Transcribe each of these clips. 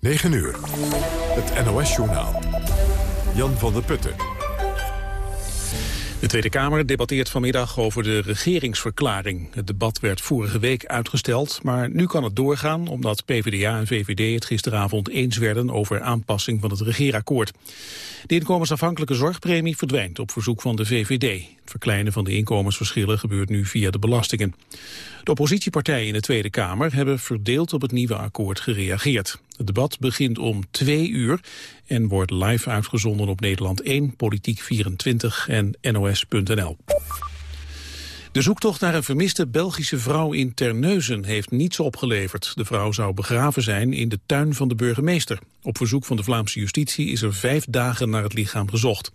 9 uur. Het NOS-journaal. Jan van der Putten. De Tweede Kamer debatteert vanmiddag over de regeringsverklaring. Het debat werd vorige week uitgesteld, maar nu kan het doorgaan... omdat PvdA en VVD het gisteravond eens werden over aanpassing van het regeerakkoord. De inkomensafhankelijke zorgpremie verdwijnt op verzoek van de VVD. Het verkleinen van de inkomensverschillen gebeurt nu via de belastingen. De oppositiepartijen in de Tweede Kamer hebben verdeeld op het nieuwe akkoord gereageerd. Het debat begint om twee uur en wordt live uitgezonden op Nederland 1, Politiek 24 en NOS.nl. De zoektocht naar een vermiste Belgische vrouw in Terneuzen heeft niets opgeleverd. De vrouw zou begraven zijn in de tuin van de burgemeester. Op verzoek van de Vlaamse justitie is er vijf dagen naar het lichaam gezocht.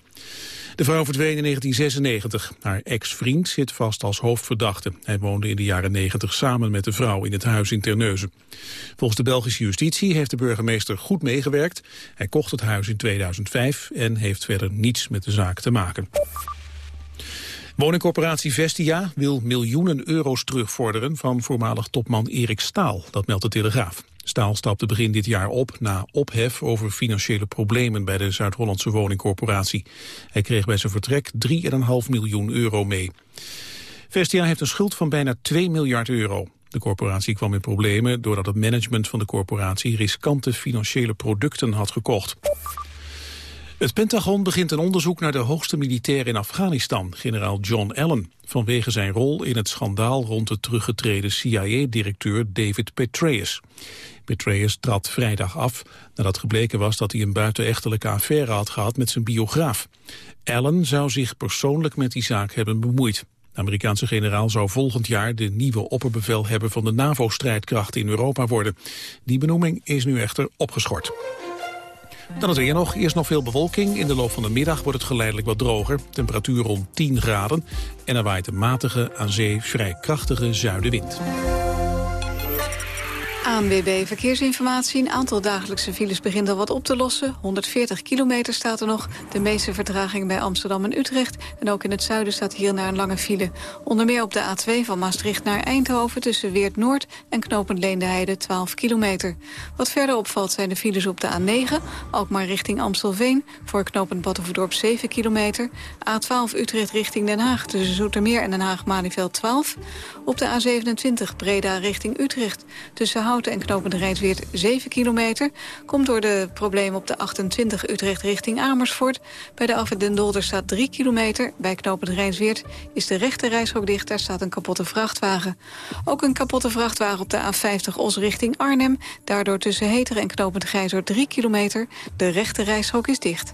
De vrouw verdween in 1996. Haar ex-vriend zit vast als hoofdverdachte. Hij woonde in de jaren 90 samen met de vrouw in het huis in Terneuzen. Volgens de Belgische justitie heeft de burgemeester goed meegewerkt. Hij kocht het huis in 2005 en heeft verder niets met de zaak te maken. Woningcorporatie Vestia wil miljoenen euro's terugvorderen van voormalig topman Erik Staal, dat meldt de Telegraaf. Staal stapte begin dit jaar op na ophef over financiële problemen bij de Zuid-Hollandse woningcorporatie. Hij kreeg bij zijn vertrek 3,5 miljoen euro mee. Vestia heeft een schuld van bijna 2 miljard euro. De corporatie kwam in problemen doordat het management van de corporatie riskante financiële producten had gekocht. Het Pentagon begint een onderzoek naar de hoogste militair in Afghanistan, generaal John Allen, vanwege zijn rol in het schandaal rond de teruggetreden CIA-directeur David Petraeus. Petraeus trad vrijdag af nadat gebleken was dat hij een buitenechtelijke affaire had gehad met zijn biograaf. Allen zou zich persoonlijk met die zaak hebben bemoeid. De Amerikaanse generaal zou volgend jaar de nieuwe opperbevelhebber van de NAVO-strijdkrachten in Europa worden. Die benoeming is nu echter opgeschort. Dan het weer nog. Eerst nog veel bewolking. In de loop van de middag wordt het geleidelijk wat droger. Temperatuur rond 10 graden. En er waait een matige, aan zee vrij krachtige zuidenwind. ANWB Verkeersinformatie. Een aantal dagelijkse files begint al wat op te lossen. 140 kilometer staat er nog. De meeste vertraging bij Amsterdam en Utrecht. En ook in het zuiden staat hier naar een lange file. Onder meer op de A2 van Maastricht naar Eindhoven... tussen Weert Noord en Knopend Leendeheide 12 kilometer. Wat verder opvalt zijn de files op de A9. Alkmaar richting Amstelveen. Voor Knopend Battenverdorp 7 kilometer. A12 Utrecht richting Den Haag. Tussen Zoetermeer en Den Haag-Malieveld 12. Op de A27 Breda richting Utrecht. Tussen En Knopend Rijnsweert 7 kilometer. Komt door de problemen op de 28 Utrecht richting Amersfoort. Bij de Afwit Den Dolder staat 3 kilometer. Bij Knopend Rijnsweert is de rechte reishok dicht. Daar staat een kapotte vrachtwagen. Ook een kapotte vrachtwagen op de A50 Os richting Arnhem. Daardoor tussen Heteren en Knopend Grijzer 3 kilometer. De rechte reishok is dicht.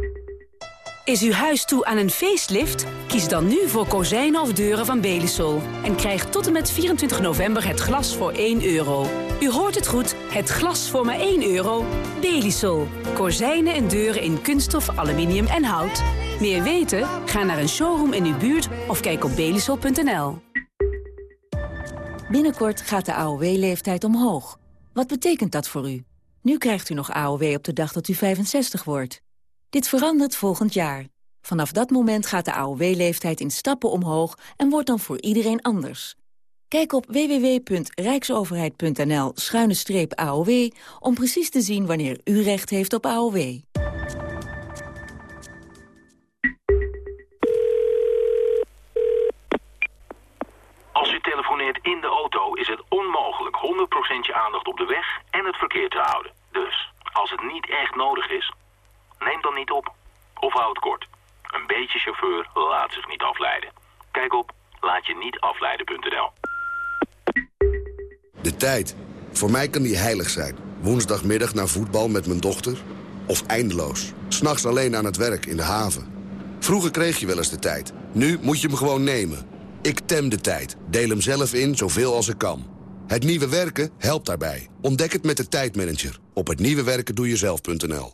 Is uw huis toe aan een facelift? Kies dan nu voor kozijnen of deuren van Belisol. En krijg tot en met 24 november het glas voor 1 euro. U hoort het goed, het glas voor maar 1 euro. Belisol. Kozijnen en deuren in kunststof, aluminium en hout. Meer weten? Ga naar een showroom in uw buurt of kijk op belisol.nl. Binnenkort gaat de AOW-leeftijd omhoog. Wat betekent dat voor u? Nu krijgt u nog AOW op de dag dat u 65 wordt. Dit verandert volgend jaar. Vanaf dat moment gaat de AOW-leeftijd in stappen omhoog en wordt dan voor iedereen anders. Kijk op www.rijksoverheid.nl-aow om precies te zien wanneer u recht heeft op AOW. Als u telefoneert in de auto is het onmogelijk 100% je aandacht op de weg en het verkeer te houden. Dus, als het niet echt nodig is, neem dan niet op. Of houd kort. Een beetje chauffeur laat zich niet afleiden. Kijk op laatje-niet-afleiden.nl. De tijd. Voor mij kan die heilig zijn. Woensdagmiddag naar voetbal met mijn dochter. Of eindeloos. S'nachts alleen aan het werk in de haven. Vroeger kreeg je wel eens de tijd. Nu moet je hem gewoon nemen. Ik tem de tijd. Deel hem zelf in zoveel als ik kan. Het nieuwe werken helpt daarbij. Ontdek het met de tijdmanager. op hetnieuwewerkendoejezelf.nl.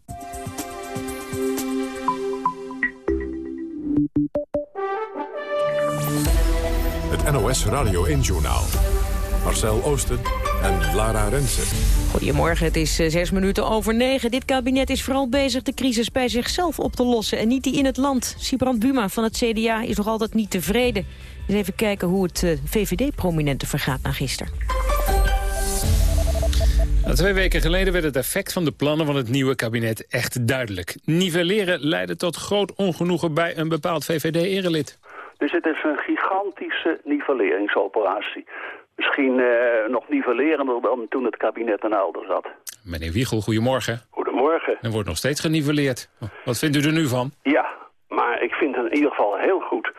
Het NOS Radio 1-journaal. Marcel Oosten en Lara Rensen. Goedemorgen, het is eh, zes minuten over negen. Dit kabinet is vooral bezig de crisis bij zichzelf op te lossen... en niet die in het land. Sibrand Buma van het CDA is nog altijd niet tevreden. Eens even kijken hoe het uh, VVD-prominente vergaat na gisteren. Nou, twee weken geleden werd het effect van de plannen van het nieuwe kabinet echt duidelijk. Nivelleren leidde tot groot ongenoegen bij een bepaald VVD-erelid. Dus het is een gigantische nivelleringsoperatie. Misschien uh, nog nivellerender dan toen het kabinet een ouder zat. Meneer Wiegel, goedemorgen. Goedemorgen. Er wordt nog steeds geniveleerd. Wat vindt u er nu van? Ja, maar ik vind het in ieder geval heel goed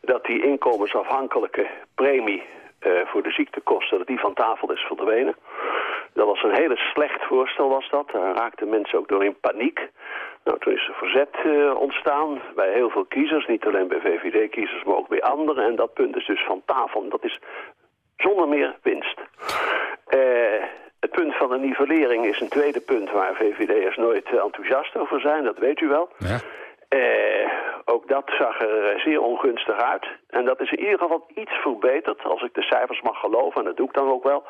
dat die inkomensafhankelijke premie uh, voor de ziektekosten, dat die van tafel is verdwenen. Dat was een hele slecht voorstel was dat. Daar raakten mensen ook door in paniek. Nou, toen is er verzet uh, ontstaan bij heel veel kiezers. Niet alleen bij VVD-kiezers, maar ook bij anderen. En dat punt is dus van tafel. En dat is zonder meer winst. Uh, het punt van de nivellering is een tweede punt waar VVD'ers nooit enthousiast over zijn. Dat weet u wel. Ja. Uh, ook dat zag er zeer ongunstig uit. En dat is in ieder geval iets verbeterd, als ik de cijfers mag geloven. En dat doe ik dan ook wel.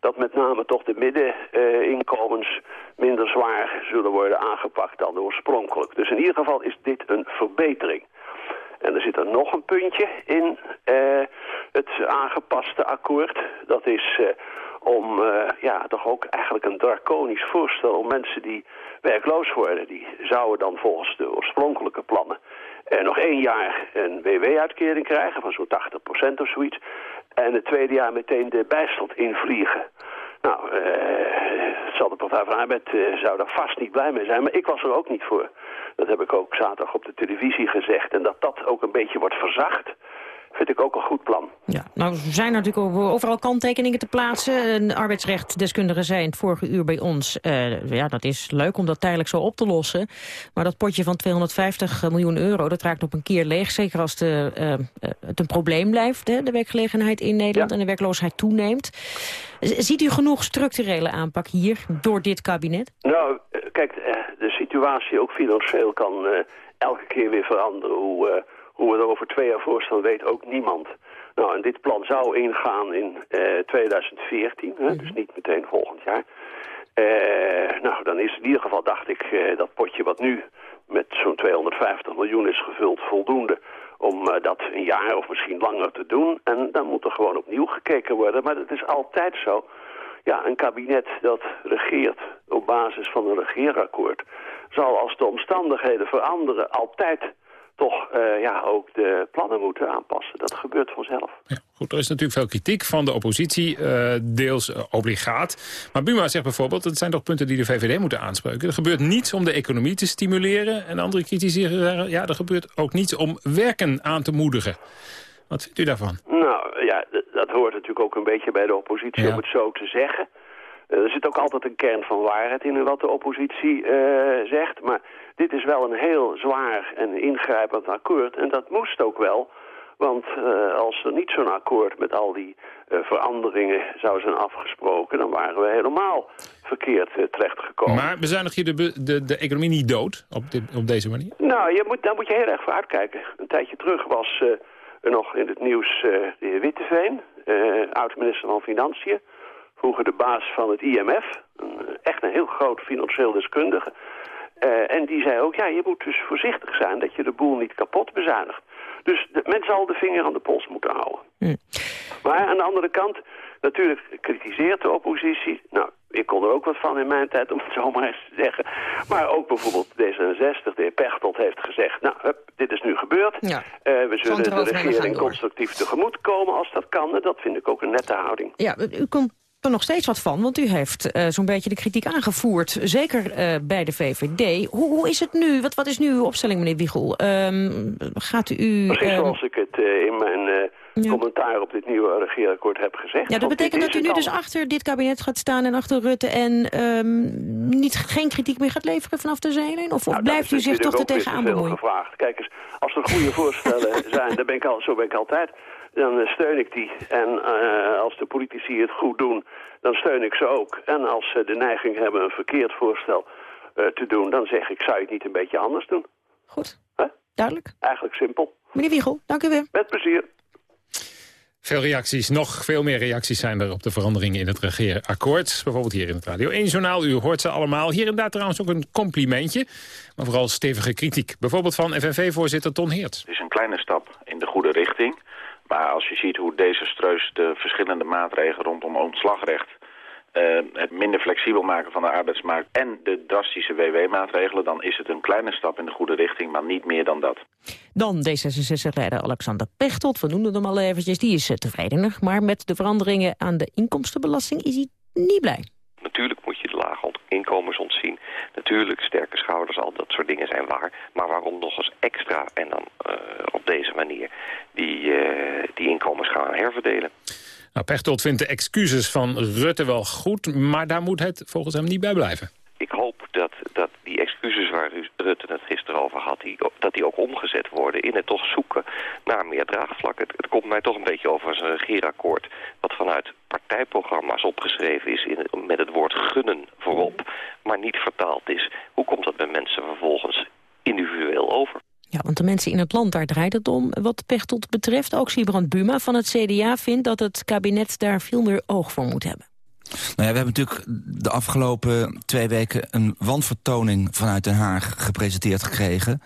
Dat met name toch de middeninkomens minder zwaar zullen worden aangepakt dan oorspronkelijk. Dus in ieder geval is dit een verbetering. En er zit er nog een puntje in uh, het aangepaste akkoord. Dat is uh, om uh, ja, toch ook eigenlijk een draconisch voorstel om mensen die werkloos worden. Die zouden dan volgens de oorspronkelijke plannen nog één jaar een WW-uitkering krijgen van zo'n 80% of zoiets. En het tweede jaar meteen de bijstand invliegen. Nou, uh, zal de Partij van Arbeid uh, zou daar vast niet blij mee zijn, maar ik was er ook niet voor. Dat heb ik ook zaterdag op de televisie gezegd. En dat dat ook een beetje wordt verzacht, vind ik ook een goed plan. Ja, nou er zijn natuurlijk overal kanttekeningen te plaatsen. Een arbeidsrechtdeskundige zei in het vorige uur bij ons... Uh, ja, dat is leuk om dat tijdelijk zo op te lossen. Maar dat potje van 250 miljoen euro, dat raakt op een keer leeg. Zeker als de, uh, het een probleem blijft, hè, de werkgelegenheid in Nederland... Ja. en de werkloosheid toeneemt. Ziet u genoeg structurele aanpak hier door dit kabinet? Nou, kijk, de situatie ook financieel kan elke keer weer veranderen. Hoe hoe we er over twee jaar voor staan, weet ook niemand. Nou, en dit plan zou ingaan in uh, 2014, hè, dus niet meteen volgend jaar. Uh, nou, dan is in ieder geval, dacht ik, uh, dat potje wat nu met zo'n 250 miljoen is gevuld voldoende om dat een jaar of misschien langer te doen. En dan moet er gewoon opnieuw gekeken worden. Maar dat is altijd zo. Ja, een kabinet dat regeert op basis van een regeerakkoord... zal als de omstandigheden veranderen altijd toch uh, ja, ook de plannen moeten aanpassen. Dat gebeurt vanzelf. Ja, goed, er is natuurlijk veel kritiek van de oppositie, uh, deels uh, obligaat. Maar Buma zegt bijvoorbeeld, dat zijn toch punten die de VVD moeten aanspreken. Er gebeurt niets om de economie te stimuleren. En andere critici zeggen, ja, er gebeurt ook niets om werken aan te moedigen. Wat vindt u daarvan? Nou, ja, dat hoort natuurlijk ook een beetje bij de oppositie ja. om het zo te zeggen. Er zit ook altijd een kern van waarheid in wat de oppositie zegt. Maar dit is wel een heel zwaar en ingrijpend akkoord. En dat moest ook wel. Want uh, als er niet zo'n akkoord met al die uh, veranderingen zou zijn afgesproken... dan waren we helemaal verkeerd uh, terechtgekomen. Maar bezuinig je de, de, de economie niet dood op, dit, op deze manier? Nou, je moet, daar moet je heel erg voor uitkijken. Een tijdje terug was er nog in het nieuws de heer Witteveen... oud-minister van Financiën. Vroeger de baas van het IMF. Een, echt een heel groot financieel deskundige... Uh, en die zei ook, ja, je moet dus voorzichtig zijn dat je de boel niet kapot bezuinigt. Dus de, men zal de vinger aan de pols moeten houden. Mm. Maar aan de andere kant, natuurlijk kritiseert de oppositie. Nou, ik kon er ook wat van in mijn tijd, om het zo maar eens te zeggen. Maar ook bijvoorbeeld D66, de heer Pechtold, heeft gezegd... nou, hup, dit is nu gebeurd. Ja. Uh, we zullen de regering constructief tegemoet komen als dat kan. En dat vind ik ook een nette houding. Ja, u komt er nog steeds wat van, want u heeft uh, zo'n beetje de kritiek aangevoerd. Zeker uh, bij de VVD. Hoe, hoe, is het nu? Wat, wat is nu uw opstelling, meneer Wiegel? Um, gaat u... Precies um... zoals ik het uh, in mijn ja. commentaar op dit nieuwe regeerakkoord heb gezegd. Ja, dat betekent dat u nu dus achter dit kabinet gaat staan en achter Rutte... en um, niet, geen kritiek meer gaat leveren vanaf de zijlijn? Of, nou, of blijft u zich toch er tegenaan bemoeien? gevraagd. Kijk eens, als er goede voorstellen zijn, dan ben ik al, zo ben ik altijd dan steun ik die. En uh, als de politici het goed doen, dan steun ik ze ook. En als ze de neiging hebben een verkeerd voorstel uh, te doen... dan zeg ik, zou je het niet een beetje anders doen? Goed, huh? duidelijk. Eigenlijk simpel. Meneer Wiegel, dank u weer. Met plezier. Veel reacties, nog veel meer reacties zijn er op de veranderingen in het regeerakkoord. Bijvoorbeeld hier in het Radio 1-journaal, u hoort ze allemaal. Hier en daar trouwens ook een complimentje, maar vooral stevige kritiek. Bijvoorbeeld van FNV-voorzitter Ton Heert. Het is een kleine stap in de goede richting. Maar als je ziet hoe deze streus de verschillende maatregelen rondom ontslagrecht... Uh, het minder flexibel maken van de arbeidsmarkt en de drastische WW-maatregelen... dan is het een kleine stap in de goede richting, maar niet meer dan dat. Dan D66-leider Alexander Pechtold, we noemden hem al eventjes, die is tevredener. Maar met de veranderingen aan de inkomstenbelasting is hij niet blij. Natuurlijk moet je de inkomens ontzien. Natuurlijk, sterke schouders, al dat soort dingen zijn waar. Maar waarom nog eens extra en dan uh, op deze manier die, uh, die inkomens gaan herverdelen? Nou, Pechtold vindt de excuses van Rutte wel goed, maar daar moet het volgens hem niet bij blijven. Ik hoop dat, dat die excuses waar Rutte het gisteren over had, die, dat die ook omgezet worden in het toch zoeken naar meer draagvlak. Het, komt mij toch een beetje over als een regeerakkoord wat vanuit partijprogramma's opgeschreven is in, met het woord gunnen voorop, maar niet vertaald is. Hoe komt dat bij mensen vervolgens individueel over? Ja, want de mensen in het land, daar draait het om wat Pechtold betreft. Ook Sibrand Buma van het CDA vindt dat het kabinet daar veel meer oog voor moet hebben. Nou ja, we hebben natuurlijk de afgelopen twee weken een wanvertoning vanuit Den Haag gepresenteerd gekregen.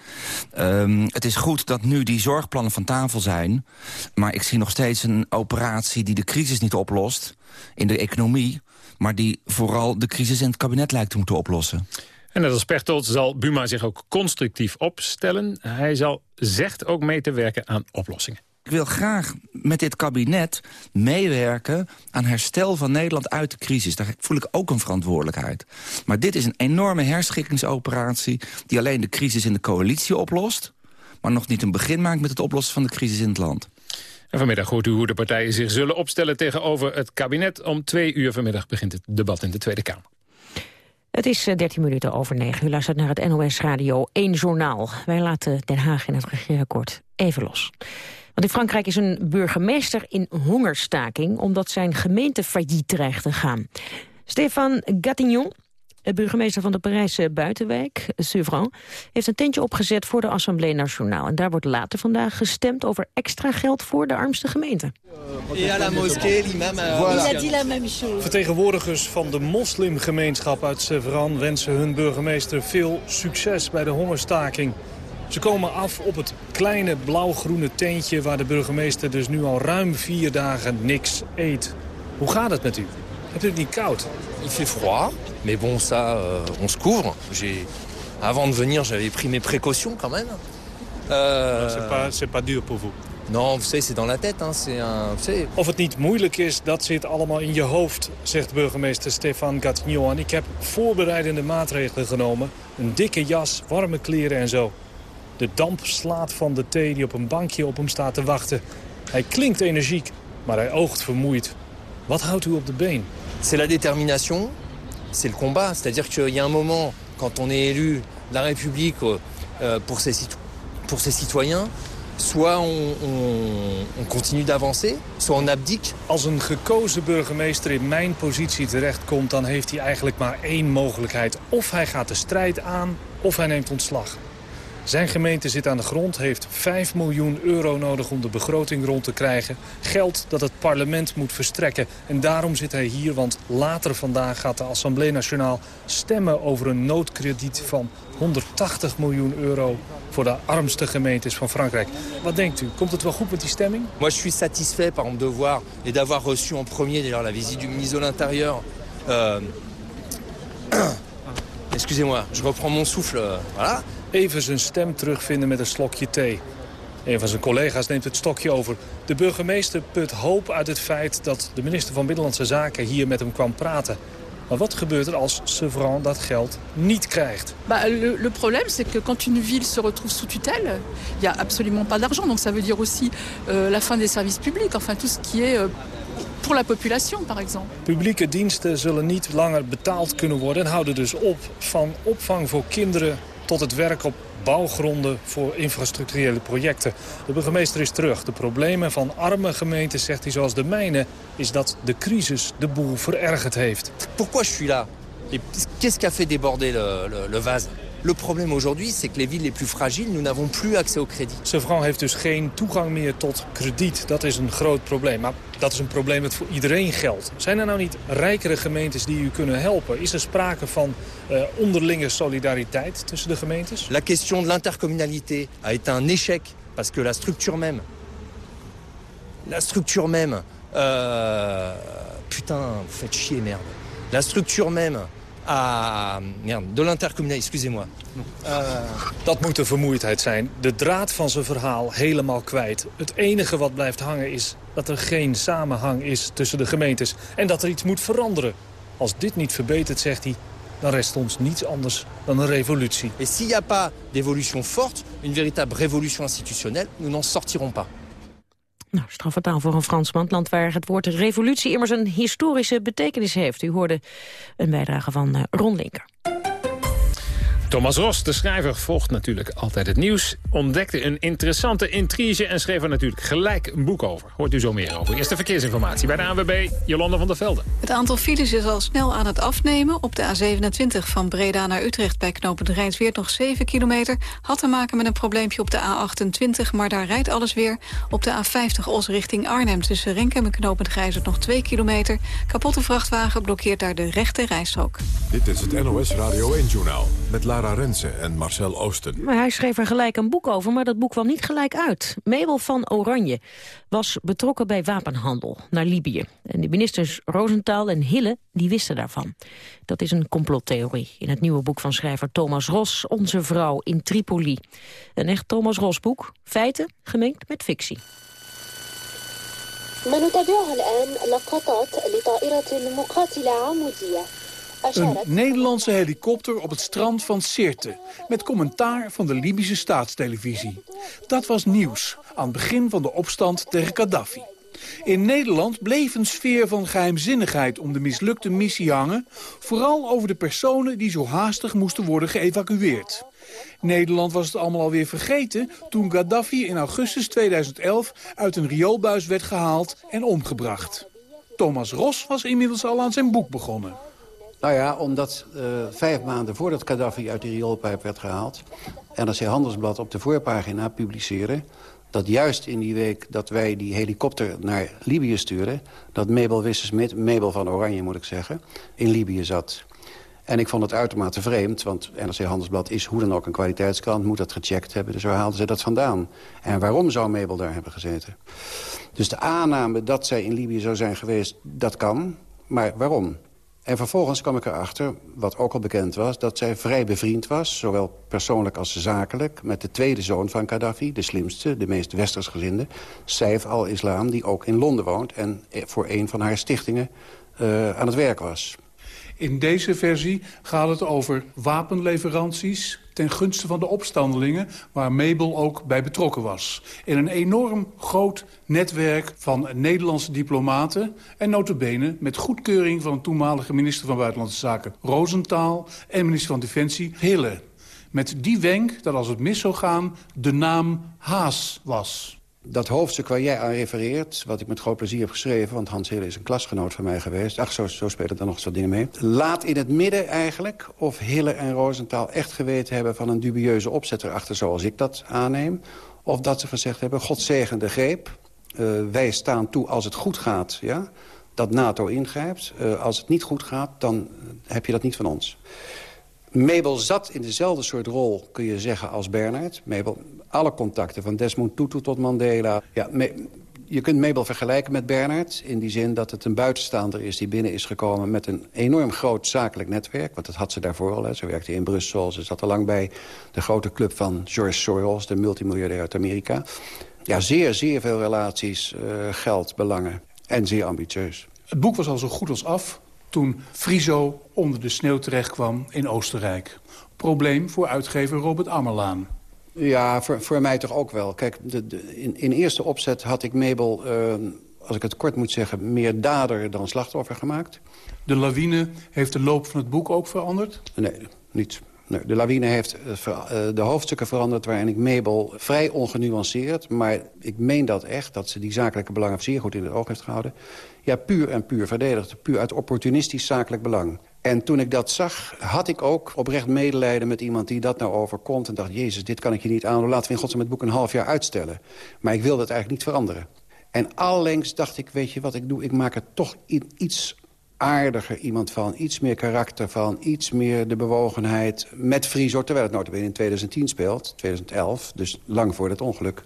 Um, het is goed dat nu die zorgplannen van tafel zijn. Maar ik zie nog steeds een operatie die de crisis niet oplost in de economie. Maar die vooral de crisis in het kabinet lijkt te moeten oplossen. En net als Pechtold zal Buma zich ook constructief opstellen. Hij zal, zegt ook mee te werken aan oplossingen. Ik wil graag met dit kabinet meewerken aan herstel van Nederland uit de crisis. Daar voel ik ook een verantwoordelijkheid. Maar dit is een enorme herschikkingsoperatie... die alleen de crisis in de coalitie oplost... maar nog niet een begin maakt met het oplossen van de crisis in het land. En vanmiddag hoort u hoe de partijen zich zullen opstellen tegenover het kabinet. Om twee uur vanmiddag begint het debat in de Tweede Kamer. Het is 13 eh, minuten over negen. U luistert naar het NOS Radio 1 Journaal. Wij laten Den Haag in het regeerakkoord even los. Want in Frankrijk is een burgemeester in hongerstaking... omdat zijn gemeente failliet dreigt te gaan. Stéphane Gatignon, burgemeester van de Parijse buitenwijk, Sevran, heeft een tentje opgezet voor de Assemblée Nationale. En daar wordt later vandaag gestemd over extra geld voor de armste gemeente. Vertegenwoordigers van de moslimgemeenschap uit Sevran wensen hun burgemeester veel succes bij de hongerstaking. Ze komen af op het kleine blauw-groene tentje... waar de burgemeester dus nu al ruim vier dagen niks eet. Hoe gaat het met u? Hebt u het niet koud? Il fait froid, mais bon, ça, euh, on se couvre. Avant de venir, j'avais pris mes précautions quand même. Euh... C'est pas, pas dur pour vous Non, vous savez, c'est dans la tête. Hein. Un, savez... Of het niet moeilijk is, dat zit allemaal in je hoofd, zegt burgemeester Stefan Gatignon. En ik heb voorbereidende maatregelen genomen. Een dikke jas, warme kleren en zo. De damp slaat van de thee die op een bankje op hem staat te wachten. Hij klinkt energiek, maar hij oogt vermoeid. Wat houdt u op de been? C'est la détermination, c'est le combat. C'est-à-dire qu'il y a un moment, quand on est élu la République euh, pour, ses, pour ses citoyens... Soit on, on, on continue d'avancer, soit on abdique. Als een gekozen burgemeester in mijn positie terechtkomt... dan heeft hij eigenlijk maar één mogelijkheid. Of hij gaat de strijd aan, of hij neemt ontslag. Zijn gemeente zit aan de grond, heeft 5 miljoen euro nodig om de begroting rond te krijgen. Geld dat het parlement moet verstrekken. En daarom zit hij hier, want later vandaag gaat de Assemblée Nationale stemmen over een noodkrediet van 180 miljoen euro voor de armste gemeentes van Frankrijk. Wat denkt u? Komt het wel goed met die stemming? Moi, je suis satisfait par exemple de voir et d'avoir reçu en premier la visite du ministre de l'Intérieur. Euh... Excusez-moi, je reprends mon souffle. Voilà. Even zijn stem terugvinden met een slokje thee. Een van zijn collega's neemt het stokje over. De burgemeester put hoop uit het feit dat de minister van Binnenlandse Zaken hier met hem kwam praten. Maar wat gebeurt er als Sevran dat geld niet krijgt? Bah, le, le, problème, c'est que quand une ville se retrouve sous tutelle, il n'y a absolument pas d'argent. Donc ça veut dire aussi euh, la fin des services publics, enfin tout ce qui est... Euh, pour la population, par exemple. Publieke diensten zullen niet langer betaald kunnen worden... en houden dus op van opvang voor kinderen tot het werk op bouwgronden voor infrastructurele projecten. De burgemeester is terug. De problemen van arme gemeenten, zegt hij zoals de mijne... is dat de crisis de boel verergerd heeft. Pourquoi je suis là? Qu'est-ce qui a fait déborder le, vase Le problème aujourd'hui, c'est que les villes les plus fragiles, nous n'avons plus accès au crédit. Sevran heeft dus geen toegang meer tot krediet. Dat is een groot probleem. Maar dat is een probleem dat voor iedereen geldt. Zijn er nou niet rijkere gemeentes die u kunnen helpen? Is er sprake van uh, onderlinge solidariteit tussen de gemeentes? La question de l'intercommunalité a été un échec parce que la structure même, la structure même, euh, putain, vous faites chier merde. La structure même Ah, merde, de l'intercommunalité, excusez-moi. Uh... Dat moet de vermoeidheid zijn. De draad van zijn verhaal helemaal kwijt. Het enige wat blijft hangen is dat er geen samenhang is tussen de gemeentes. En dat er iets moet veranderen. Als dit niet verbetert, zegt hij, dan rest ons niets anders dan een revolutie. Et s'il n'y a pas d'évolution forte, une véritable révolution institutionnelle, nous n'en sortirons pas. Nou, taal voor een Fransman, land waar het woord revolutie immers een historische betekenis heeft. U hoorde een bijdrage van uh, Ron Linker. Thomas Ros, de schrijver, volgt natuurlijk altijd het nieuws. Ontdekte een interessante intrige en schreef er natuurlijk gelijk een boek over. Hoort u zo meer over. Eerste verkeersinformatie bij de ANWB, Jolanda van der Velde. Het aantal files is al snel aan het afnemen. Op de A27 van Breda naar Utrecht bij knopen de Rijnsweert nog 7 kilometer. Had te maken met een probleempje op de A28, maar daar rijdt alles weer. Op de A50 Os richting Arnhem tussen Renkem en knopen Grijzert nog 2 kilometer. Kapotte vrachtwagen blokkeert daar de rechte rijstrook. Dit is het NOS Radio 1-journaal met Lara Lara Rensen en Marcel Oosten. Maar hij schreef er gelijk een boek over, maar dat boek kwam niet gelijk uit. Mabel van Oranje was betrokken bij wapenhandel naar Libië. En de ministers Rosenthal en Hille die wisten daarvan. Dat is een complottheorie in het nieuwe boek van schrijver Thomas Ros... Onze vrouw in Tripoli. Een echt Thomas Ros boek. Feiten gemengd met fictie. Een Nederlandse helikopter op het strand van Sirte... met commentaar van de Libische staatstelevisie. Dat was nieuws aan het begin van de opstand tegen Gaddafi. In Nederland bleef een sfeer van geheimzinnigheid om de mislukte missie hangen... vooral over de personen die zo haastig moesten worden geëvacueerd. Nederland was het allemaal alweer vergeten toen Gaddafi in augustus 2011 uit een rioolbuis werd gehaald en omgebracht. Thomas Ros was inmiddels al aan zijn boek begonnen. Nou ja, omdat uh, vijf maanden voordat Gaddafi uit de rioolpijp werd gehaald... NRC Handelsblad op de voorpagina publiceerde... dat juist in die week dat wij die helikopter naar Libië stuurden... dat Mabel Wissensmit, Mabel van Oranje moet ik zeggen, in Libië zat. En ik vond het uitermate vreemd, want NRC Handelsblad is hoe dan ook een kwaliteitskrant... moet dat gecheckt hebben, dus waar haalden ze dat vandaan? En waarom zou Mabel daar hebben gezeten? Dus de aanname dat zij in Libië zou zijn geweest, dat kan. Maar waarom? En vervolgens kwam ik erachter, wat ook al bekend was... dat zij vrij bevriend was, zowel persoonlijk als zakelijk... met de tweede zoon van Gaddafi, de slimste, de meest westersgezinde... Saif al-Islam, die ook in Londen woont... en voor een van haar stichtingen uh, aan het werk was. In deze versie gaat het over wapenleveranties ten gunste van de opstandelingen... waar Mabel ook bij betrokken was. In een enorm groot netwerk van Nederlandse diplomaten... en notabene met goedkeuring van een toenmalige minister van Buitenlandse Zaken... Rosenthal en minister van Defensie Hille. Met die wenk dat als het mis zou gaan de naam Haas was. Dat hoofdstuk waar jij aan refereert, wat ik met groot plezier heb geschreven... want Hans Hille is een klasgenoot van mij geweest. Ach, zo, zo spelen er nog wat dingen mee. Laat in het midden eigenlijk of Hille en Rosenthal echt geweten hebben... van een dubieuze opzet erachter, zoals ik dat aanneem. Of dat ze gezegd hebben, God zegen de greep. Uh, wij staan toe als het goed gaat, ja, dat NATO ingrijpt. Uh, als het niet goed gaat, dan heb je dat niet van ons. Mabel zat in dezelfde soort rol, kun je zeggen, als Bernard. Mabel, alle contacten, van Desmond Tutu tot Mandela. Ja, Je kunt Mabel vergelijken met Bernard. In die zin dat het een buitenstaander is die binnen is gekomen... met een enorm groot zakelijk netwerk. Want dat had ze daarvoor al. Ze werkte in Brussel. Ze zat al lang bij de grote club van George Soros... de multimiljardair uit Amerika. Ja, zeer, zeer veel relaties, uh, geld, belangen. En zeer ambitieus. Het boek was al zo goed als af toen Friso onder de sneeuw terechtkwam in Oostenrijk. Probleem voor uitgever Robert Ammerlaan. Ja, voor, voor mij toch ook wel. Kijk, de, de, in, in eerste opzet had ik Mabel, uh, als ik het kort moet zeggen... meer dader dan slachtoffer gemaakt. De lawine heeft de loop van het boek ook veranderd? Nee, niets. Nee, de lawine heeft uh, de hoofdstukken veranderd... waarin ik Mabel vrij ongenuanceerd... maar ik meen dat echt, dat ze die zakelijke belangen zeer goed in het oog heeft gehouden... ja, puur en puur verdedigd. Puur uit opportunistisch zakelijk belang. En toen ik dat zag, had ik ook oprecht medelijden met iemand die dat nou overkomt... en dacht, jezus, dit kan ik je niet aan. Laten we in godsnaam het boek een half jaar uitstellen. Maar ik wilde het eigenlijk niet veranderen. En allengs dacht ik, weet je wat ik doe? Ik maak er toch iets aardiger iemand van. Iets meer karakter van. Iets meer de bewogenheid met Friso. Terwijl het notabene in 2010 speelt. 2011. Dus lang voor het ongeluk.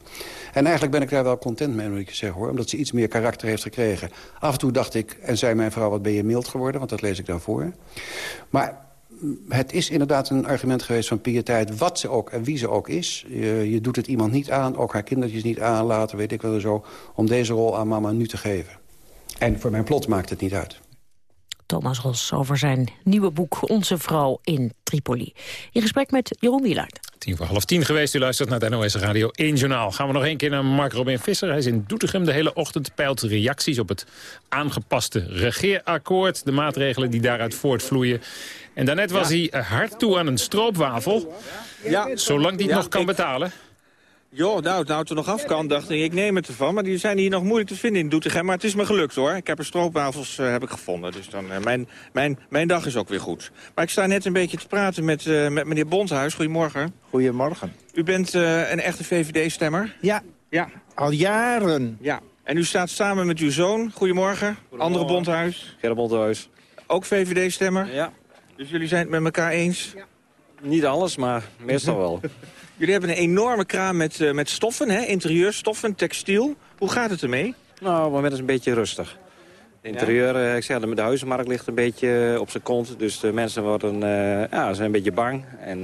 En eigenlijk ben ik daar wel content mee, moet ik zeggen hoor. Omdat ze iets meer karakter heeft gekregen. Af en toe dacht ik, en zei mijn vrouw, wat ben je mild geworden? Want dat lees ik dan voor. Maar het is inderdaad een argument geweest van pietijd... wat ze ook en wie ze ook is. Je, je doet het iemand niet aan, ook haar kindertjes niet aan... later weet ik wel zo, om deze rol aan mama nu te geven. En voor mijn plot maakt het niet uit. Thomas Ros over zijn nieuwe boek Onze Vrouw in Tripoli. In gesprek met Jeroen Wielaert. Tien voor half tien geweest. U luistert naar het NOS Radio 1 Journaal. Gaan we nog één keer naar Mark Robin Visser. Hij is in Doetinchem de hele ochtend. Peilt reacties op het aangepaste regeerakkoord. De maatregelen die daaruit voortvloeien. En daarnet was hij hard toe aan een stroopwafel. Ja. Zolang die het nog kan betalen. Joh, nou, nou het er nog af kan, dacht ik, ik neem het ervan. Maar die zijn hier nog moeilijk te vinden in Doetinchem. Maar het is me gelukt, hoor. Ik heb er stroopwafels uh, heb ik gevonden. Dus dan, uh, mijn, mijn, mijn dag is ook weer goed. Maar ik sta net een beetje te praten met, uh, met meneer Bondhuis. Goedemorgen. Goedemorgen. U bent een echte VVD-stemmer? Ja, ja, al jaren. Ja. En u staat samen met uw zoon. Goedemorgen. Andere Bondhuis. Gerrit Bondhuis. Ook VVD-stemmer? Ja. Dus jullie zijn het met elkaar eens? Ja. Niet alles, maar meestal wel. Jullie hebben een enorme kraam met, uh, met stoffen, hè? interieurstoffen, textiel. Hoe gaat het ermee? Nou, op het moment is het een beetje rustig. De interieur, ja? uh, ik zeg, de huizenmarkt ligt een beetje op zijn kont. Dus de mensen worden, uh, ja, zijn een beetje bang. En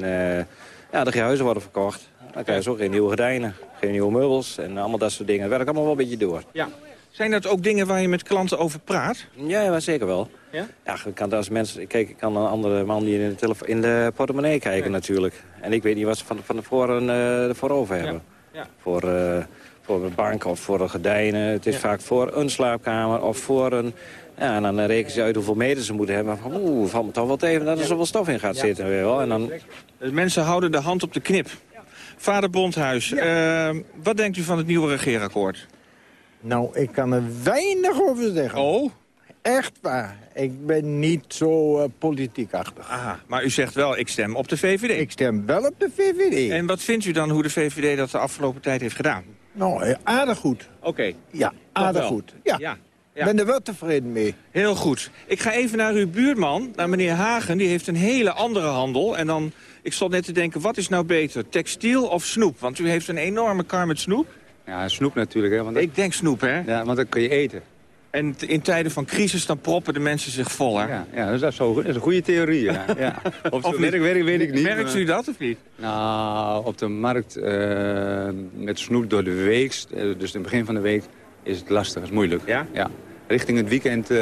ja, de huizen worden verkocht. Dan krijg je ook geen nieuwe gordijnen, geen nieuwe meubels en allemaal dat soort dingen. Het werkt allemaal wel een beetje door. Ja. Zijn dat ook dingen waar je met klanten over praat? Ja, ja zeker wel. Ja? Ja, ik kan als mensen, kijk, ik kan een andere man die in de, in de portemonnee kijken nee. natuurlijk. En ik weet niet wat ze van, van tevoren uh, ervoor over hebben. Ja. Ja. Voor, uh, voor een bank of voor een gordijnen. Het is vaak voor een slaapkamer of voor een... Ja, en dan rekenen ze uit hoeveel meter ze moeten hebben. Van, Oeh, valt me toch wel tegen dat er zoveel stof in gaat zitten. Weer wel. En dan... Dus mensen houden de hand op de knip. Vader Bondhuis, uh, wat denkt u van het nieuwe regeerakkoord? Nou, ik kan er weinig over zeggen. Oh? Echt waar. Ik ben niet zo uh, politiekachtig. Aha, maar u zegt wel, ik stem op de VVD. Ik stem wel op de VVD. En wat vindt u dan hoe de VVD dat de afgelopen tijd heeft gedaan? Nou, aardig goed. Oké. Okay. Ja, aardig goed. Ja. ja. Ja. ben er wel tevreden mee. Heel goed. Ik ga even naar uw buurman, naar meneer Hagen. Die heeft een hele andere handel. En dan, ik stond net te denken, wat is nou beter? Textiel of snoep? Want u heeft een enorme kar met snoep. Ja, snoep natuurlijk. Hè, want dat... Ik denk snoep, hè? Ja, want dat kun je eten. En in tijden van crisis dan proppen de mensen zich vol, hè? Ja, ja dat, is zo, dat is een goede theorie, ja. ja. Werkt, weet ik niet. Merkt u dat of niet? Nou, op de markt uh, met snoep door de week, dus in het begin van de week, is het lastig, is moeilijk. Ja? Ja. Richting het weekend uh,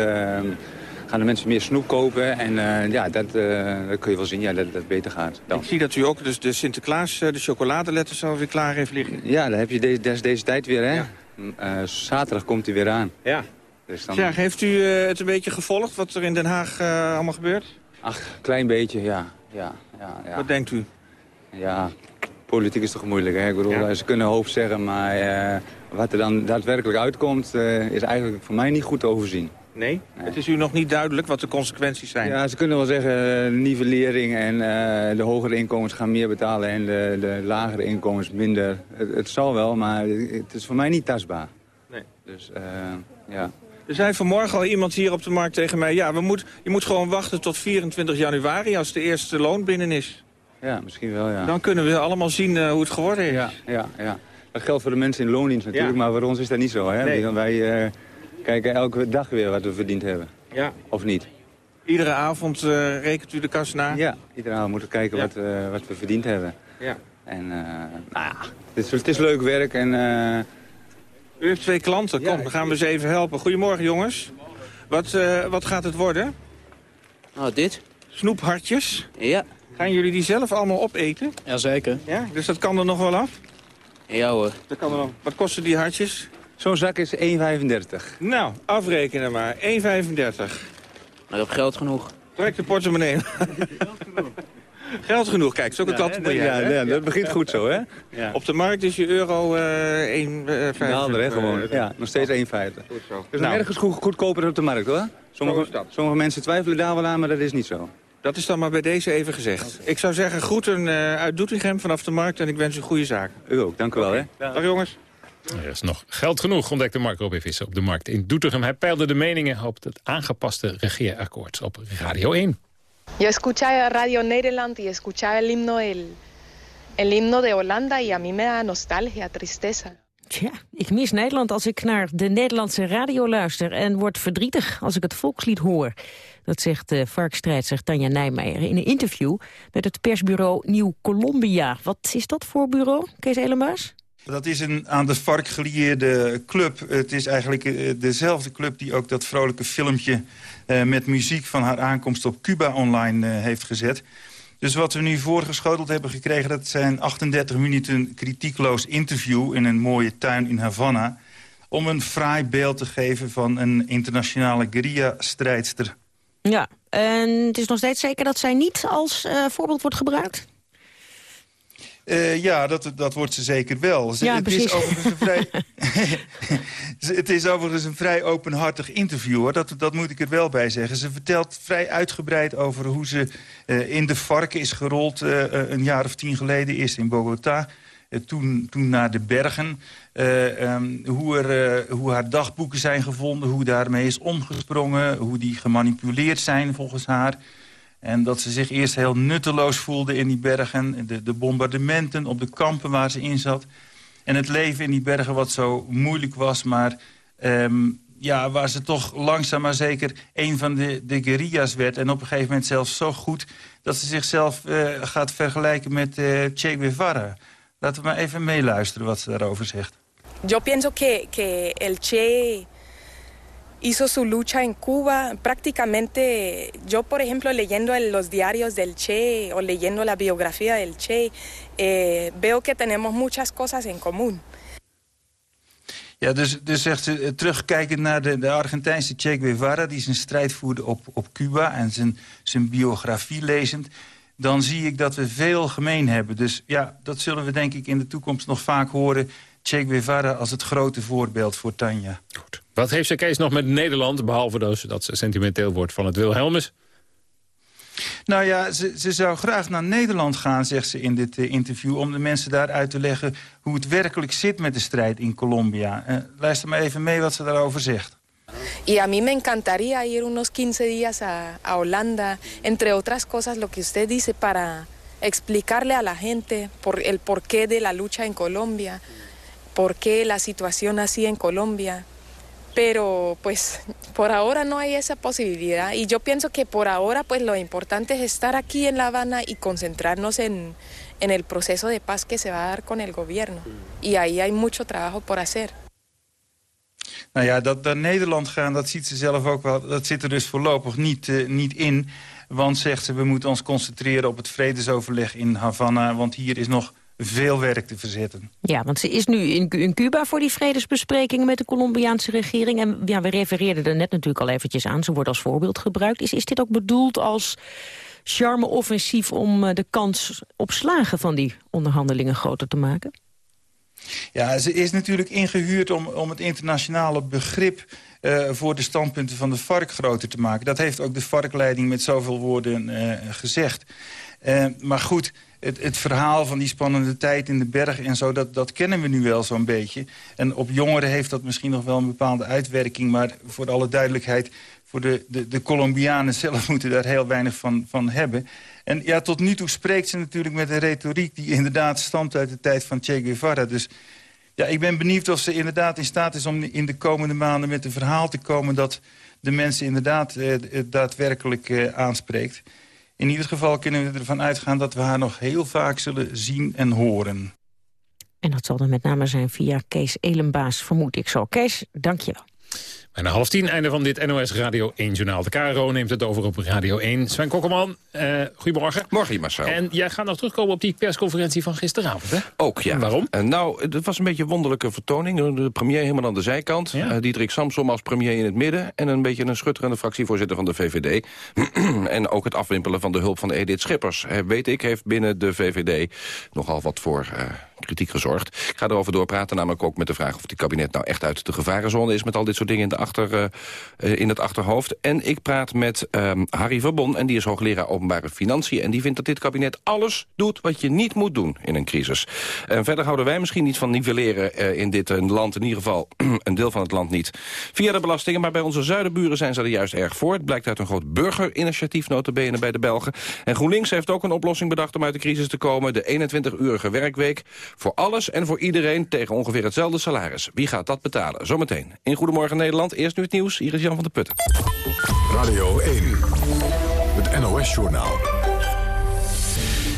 gaan de mensen meer snoep kopen. En uh, ja, dat, dat, kun je wel zien ja, dat het beter gaat. Dan. Ik zie dat u ook dus de Sinterklaas, de chocoladeletters alweer klaar heeft liggen. Ja, dat heb je deze, deze, deze tijd weer, hè? Ja. zaterdag komt hij weer aan. Ja. Dus dan... Ja, heeft u uh, het een beetje gevolgd wat er in Den Haag uh, allemaal gebeurt? Ach, klein beetje, ja. ja, ja, ja. Wat denkt u? Ja, politiek is toch moeilijk, hè? Ik bedoel, ja. ze kunnen hoop zeggen, maar uh, wat er dan daadwerkelijk uitkomt... is eigenlijk voor mij niet goed te overzien. Nee? nee? Het is u nog niet duidelijk wat de consequenties zijn? Ja, ze kunnen wel zeggen nivellering en de hogere inkomens gaan meer betalen... en de, de lagere inkomens minder. Het, het zal wel, maar het is voor mij niet tastbaar. Nee. Dus, ja... Er zei vanmorgen al iemand hier op de markt tegen mij... ja, we moet, je moet gewoon wachten tot 24 januari als de eerste loon binnen is. Ja, misschien wel, ja. Dan kunnen we allemaal zien uh, hoe het geworden is. Ja, ja, ja. Dat geldt voor de mensen in loondienst natuurlijk, maar voor ons is dat niet zo. Hè? Nee. Wij eh, kijken elke dag weer wat we verdiend hebben. Ja. Of niet? Iedere avond eh, rekent u de kas na? Ja, iedere avond moeten we kijken Ja. wat, eh, wat we verdiend hebben. Ja. En eh, nou ja, het is, het is leuk werk en... U heeft twee klanten. Kom, dan gaan we ze even helpen. Goedemorgen, jongens. Wat, eh, wat gaat het worden? Nou, dit. Snoephartjes? Ja. Gaan jullie die zelf allemaal opeten? Jazeker. Ja, dus dat kan er nog wel af? Ja hoor. Dat kan er nog. Wat kosten die hartjes? Zo'n zak is 1,35. Nou, afrekenen maar. 1,35. Maar ik heb geld genoeg. Trek de portemonnee. Geld genoeg, kijk, zulke Ja, ja, ja, dat begint goed zo, hè? Ja. Op de markt is je euro eh 1,50. Daalder, hè, gewoon. Ja, nog steeds 1,50. Goed zo. Dus Nou. ergens goed, goedkoper op de markt, hoor. Sommige, is sommige mensen twijfelen daar wel aan, maar dat is niet zo. Dat is dan maar bij deze even gezegd. Ik zou zeggen, groeten eh, uit Doetinchem vanaf de markt en ik wens u goede zaken. U ook, dank u wel, hè. Dag jongens. Er is nog geld genoeg, ontdekte Marco B. Visser op de markt in Doetinchem. Hij peilde de meningen op het aangepaste regeerakkoord op Radio 1. Yo escuchaba Radio Nederland y escuchaba el himno, el, el himno de Holanda y a mí me da nostalgia, tristeza. Tja, ik mis Nederland als ik naar de Nederlandse radio luister... en word verdrietig als ik het volkslied hoor. Dat zegt de varkstrijdster Tanja Nijmeijer in een interview... met het persbureau Nieuw Colombia. Wat is dat voor bureau, Kees Elemaas? Dat is een aan de vark gelieerde club. Het is eigenlijk eh, dezelfde club die ook dat vrolijke filmpje... eh, met muziek van haar aankomst op Cuba online eh, heeft gezet. Dus wat we nu voorgeschoteld hebben gekregen... dat zijn 38 minuten kritiekloos interview in een mooie tuin in Havana... om een fraai beeld te geven van een internationale guerrilla-strijdster. Ja, en het is nog steeds zeker dat zij niet als eh, voorbeeld wordt gebruikt? Eh, ja, dat, dat wordt ze zeker wel. Ze- Ja, het, precies. is overigens een vrij, het is overigens een vrij openhartig interview. Hoor. Dat, dat moet ik er wel bij zeggen. Ze vertelt vrij uitgebreid over hoe ze eh, in de varken is gerold... eh, een jaar of tien geleden, eerst in Bogota... toen, toen naar de bergen. eh, ehm, hoe, er, hoe haar dagboeken zijn gevonden, hoe daarmee is omgesprongen... hoe die gemanipuleerd zijn volgens haar... En dat ze zich eerst heel nutteloos voelde in die bergen. De, de bombardementen op de kampen waar ze in zat. En het leven in die bergen wat zo moeilijk was. Maar ehm, ja, waar ze toch langzaam maar zeker een van de, de guerrillas werd. En op een gegeven moment zelfs zo goed... dat ze zichzelf eh, gaat vergelijken met eh, Che Guevara. Laten we maar even meeluisteren wat ze daarover zegt. Yo pienso que el Che hizo su lucha en Cuba. Prácticamente, yo por ejemplo leyendo los diarios del Che o leyendo la biografía del Che, eh, veo que tenemos muchas cosas en común. Ja, dus, dus zegt ze, eh, terugkijkend naar de, de Argentijnse Che Guevara... die zijn strijd voerde op, op Cuba en zijn, zijn biografie lezend... dan zie ik dat we veel gemeen hebben. Dus ja, dat zullen we denk ik in de toekomst nog vaak horen... Che Guevara als het grote voorbeeld voor Tanja. Wat heeft ze Kees nog met Nederland, behalve dus dat ze sentimenteel wordt van het Wilhelmus? Nou ja, ze, ze zou graag naar Nederland gaan, zegt ze in dit eh, interview... om de mensen daar uit te leggen hoe het werkelijk zit met de strijd in Colombia. Eh, luister maar even mee wat ze daarover zegt. Y a mí me encantaría ir unos 15 días a, a Holanda, entre otras cosas lo que usted dice, para explicarle a la gente por el porqué de la lucha en Colombia, por qué la situación así en Colombia. Pero pues por ahora no hay esa posibilidad y yo pienso que por ahora pues lo importante es estar aquí en La Habana y concentrarnos en, en el proceso de paz que se va a dar con el gobierno. Y ahí hay mucho trabajo por hacer. Nou ja, dat naar Nederland gaan, dat ziet ze zelf ook wel. Dat zit er dus voorlopig niet, eh, niet in. Want, zegt ze, we moeten ons concentreren op het vredesoverleg in Havana... want hier is nog veel werk te verzetten. Ja, want ze is nu in, in Cuba voor die vredesbesprekingen met de Colombiaanse regering. En ja, we refereerden er net natuurlijk al eventjes aan. Ze wordt als voorbeeld gebruikt. Is, is dit ook bedoeld als charme-offensief om eh, de kans op slagen van die onderhandelingen groter te maken? Ja, ze is natuurlijk ingehuurd om, om het internationale begrip... eh, voor de standpunten van de FARC groter te maken. Dat heeft ook de FARC-leiding met zoveel woorden eh, gezegd. Maar goed, het, het verhaal van die spannende tijd in de bergen en zo... dat, dat kennen we nu wel zo'n beetje. En op jongeren heeft dat misschien nog wel een bepaalde uitwerking... maar voor alle duidelijkheid, voor de, de, de Colombianen zelf moeten daar heel weinig van, van hebben. En ja, tot nu toe spreekt ze natuurlijk met een retoriek... die inderdaad stamt uit de tijd van Che Guevara. Dus Ja, ik ben benieuwd of ze inderdaad in staat is om in de komende maanden met een verhaal te komen... dat de mensen inderdaad eh, daadwerkelijk eh, aanspreekt. In ieder geval kunnen we ervan uitgaan dat we haar nog heel vaak zullen zien en horen. En dat zal dan met name zijn via Kees Elenbaas, vermoed ik zo. Kees, dank je wel. Bijna half tien, einde van dit NOS Radio 1-journaal. De KRO neemt het over op Radio 1. Sven Kokkelman, uh, goedemorgen. Morgen, Marcel. En jij gaat nog terugkomen op die persconferentie van gisteravond, hè? Ook, ja. waarom? Uh, nou, het was een beetje een wonderlijke vertoning. De premier helemaal aan de zijkant. Ja? Uh, Diederik Samsom als premier in het midden. En een beetje een schutterende fractievoorzitter van de VVD. en ook het afwimpelen van de hulp van Edith Schippers. weet ik, heeft binnen de VVD nogal wat voor kritiek gezorgd. Ik ga erover doorpraten, namelijk ook met de vraag of het kabinet nou echt uit de gevarenzone is met al dit soort dingen in, de achter, uh, in het achterhoofd. En ik praat met um, Harry Verbon en die is hoogleraar openbare financiën en die vindt dat dit kabinet alles doet wat je niet moet doen in een crisis. En verder houden wij misschien niet van nivelleren uh, in dit land, in ieder geval een deel van het land niet, via de belastingen. Maar bij onze zuidenburen zijn ze er juist erg voor. Het blijkt uit een groot burgerinitiatief notabene bij de Belgen. En GroenLinks heeft ook een oplossing bedacht om uit de crisis te komen. De 21-urige werkweek voor alles en voor iedereen tegen ongeveer hetzelfde salaris. Wie gaat dat betalen? Zometeen. In Goedemorgen Nederland, eerst nu het nieuws. Hier is Jan van der Putten. Radio 1, het NOS-journaal.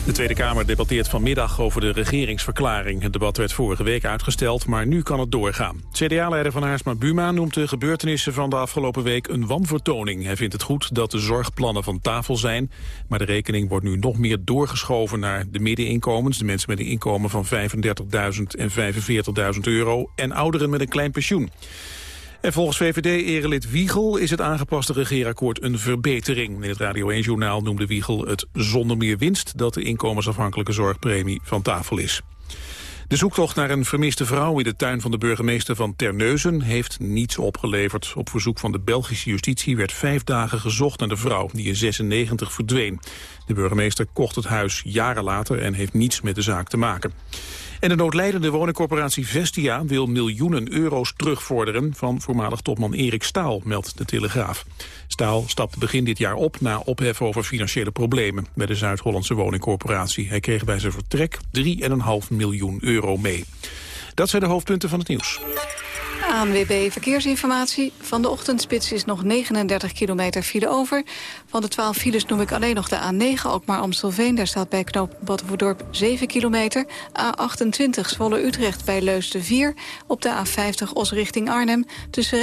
De Tweede Kamer debatteert vanmiddag over de regeringsverklaring. Het debat werd vorige week uitgesteld, maar nu kan het doorgaan. CDA-leider Van Haarsma Buma noemt de gebeurtenissen van de afgelopen week een wanvertoning. Hij vindt het goed dat de zorgplannen van tafel zijn, maar de rekening wordt nu nog meer doorgeschoven naar de middeninkomens, de mensen met een inkomen van 35.000 en 45.000 euro en ouderen met een klein pensioen. En volgens VVD-erelid Wiegel is het aangepaste regeerakkoord een verbetering. In het Radio 1-journaal noemde Wiegel het zonder meer winst... dat de inkomensafhankelijke zorgpremie van tafel is. De zoektocht naar een vermiste vrouw in de tuin van de burgemeester van Terneuzen heeft niets opgeleverd. Op verzoek van de Belgische justitie werd vijf dagen gezocht naar de vrouw die in 96 verdween. De burgemeester kocht het huis jaren later en heeft niets met de zaak te maken. En de noodlijdende woningcorporatie Vestia wil miljoenen euro's terugvorderen van voormalig topman Erik Staal, meldt de Telegraaf. Staal stapte begin dit jaar op na ophef over financiële problemen bij de Zuid-Hollandse woningcorporatie. Hij kreeg bij zijn vertrek 3,5 miljoen euro mee. Dat zijn de hoofdpunten van het nieuws. ANWB Verkeersinformatie. Van de ochtendspits is nog 39 kilometer file over. Van de 12 files noem ik alleen nog de A9, ook maar Amstelveen. Daar staat bij knoop Battenverdorp 7 kilometer. A28 Zwolle-Utrecht bij Leusden 4. Op de A50 Os richting Arnhem. Tussen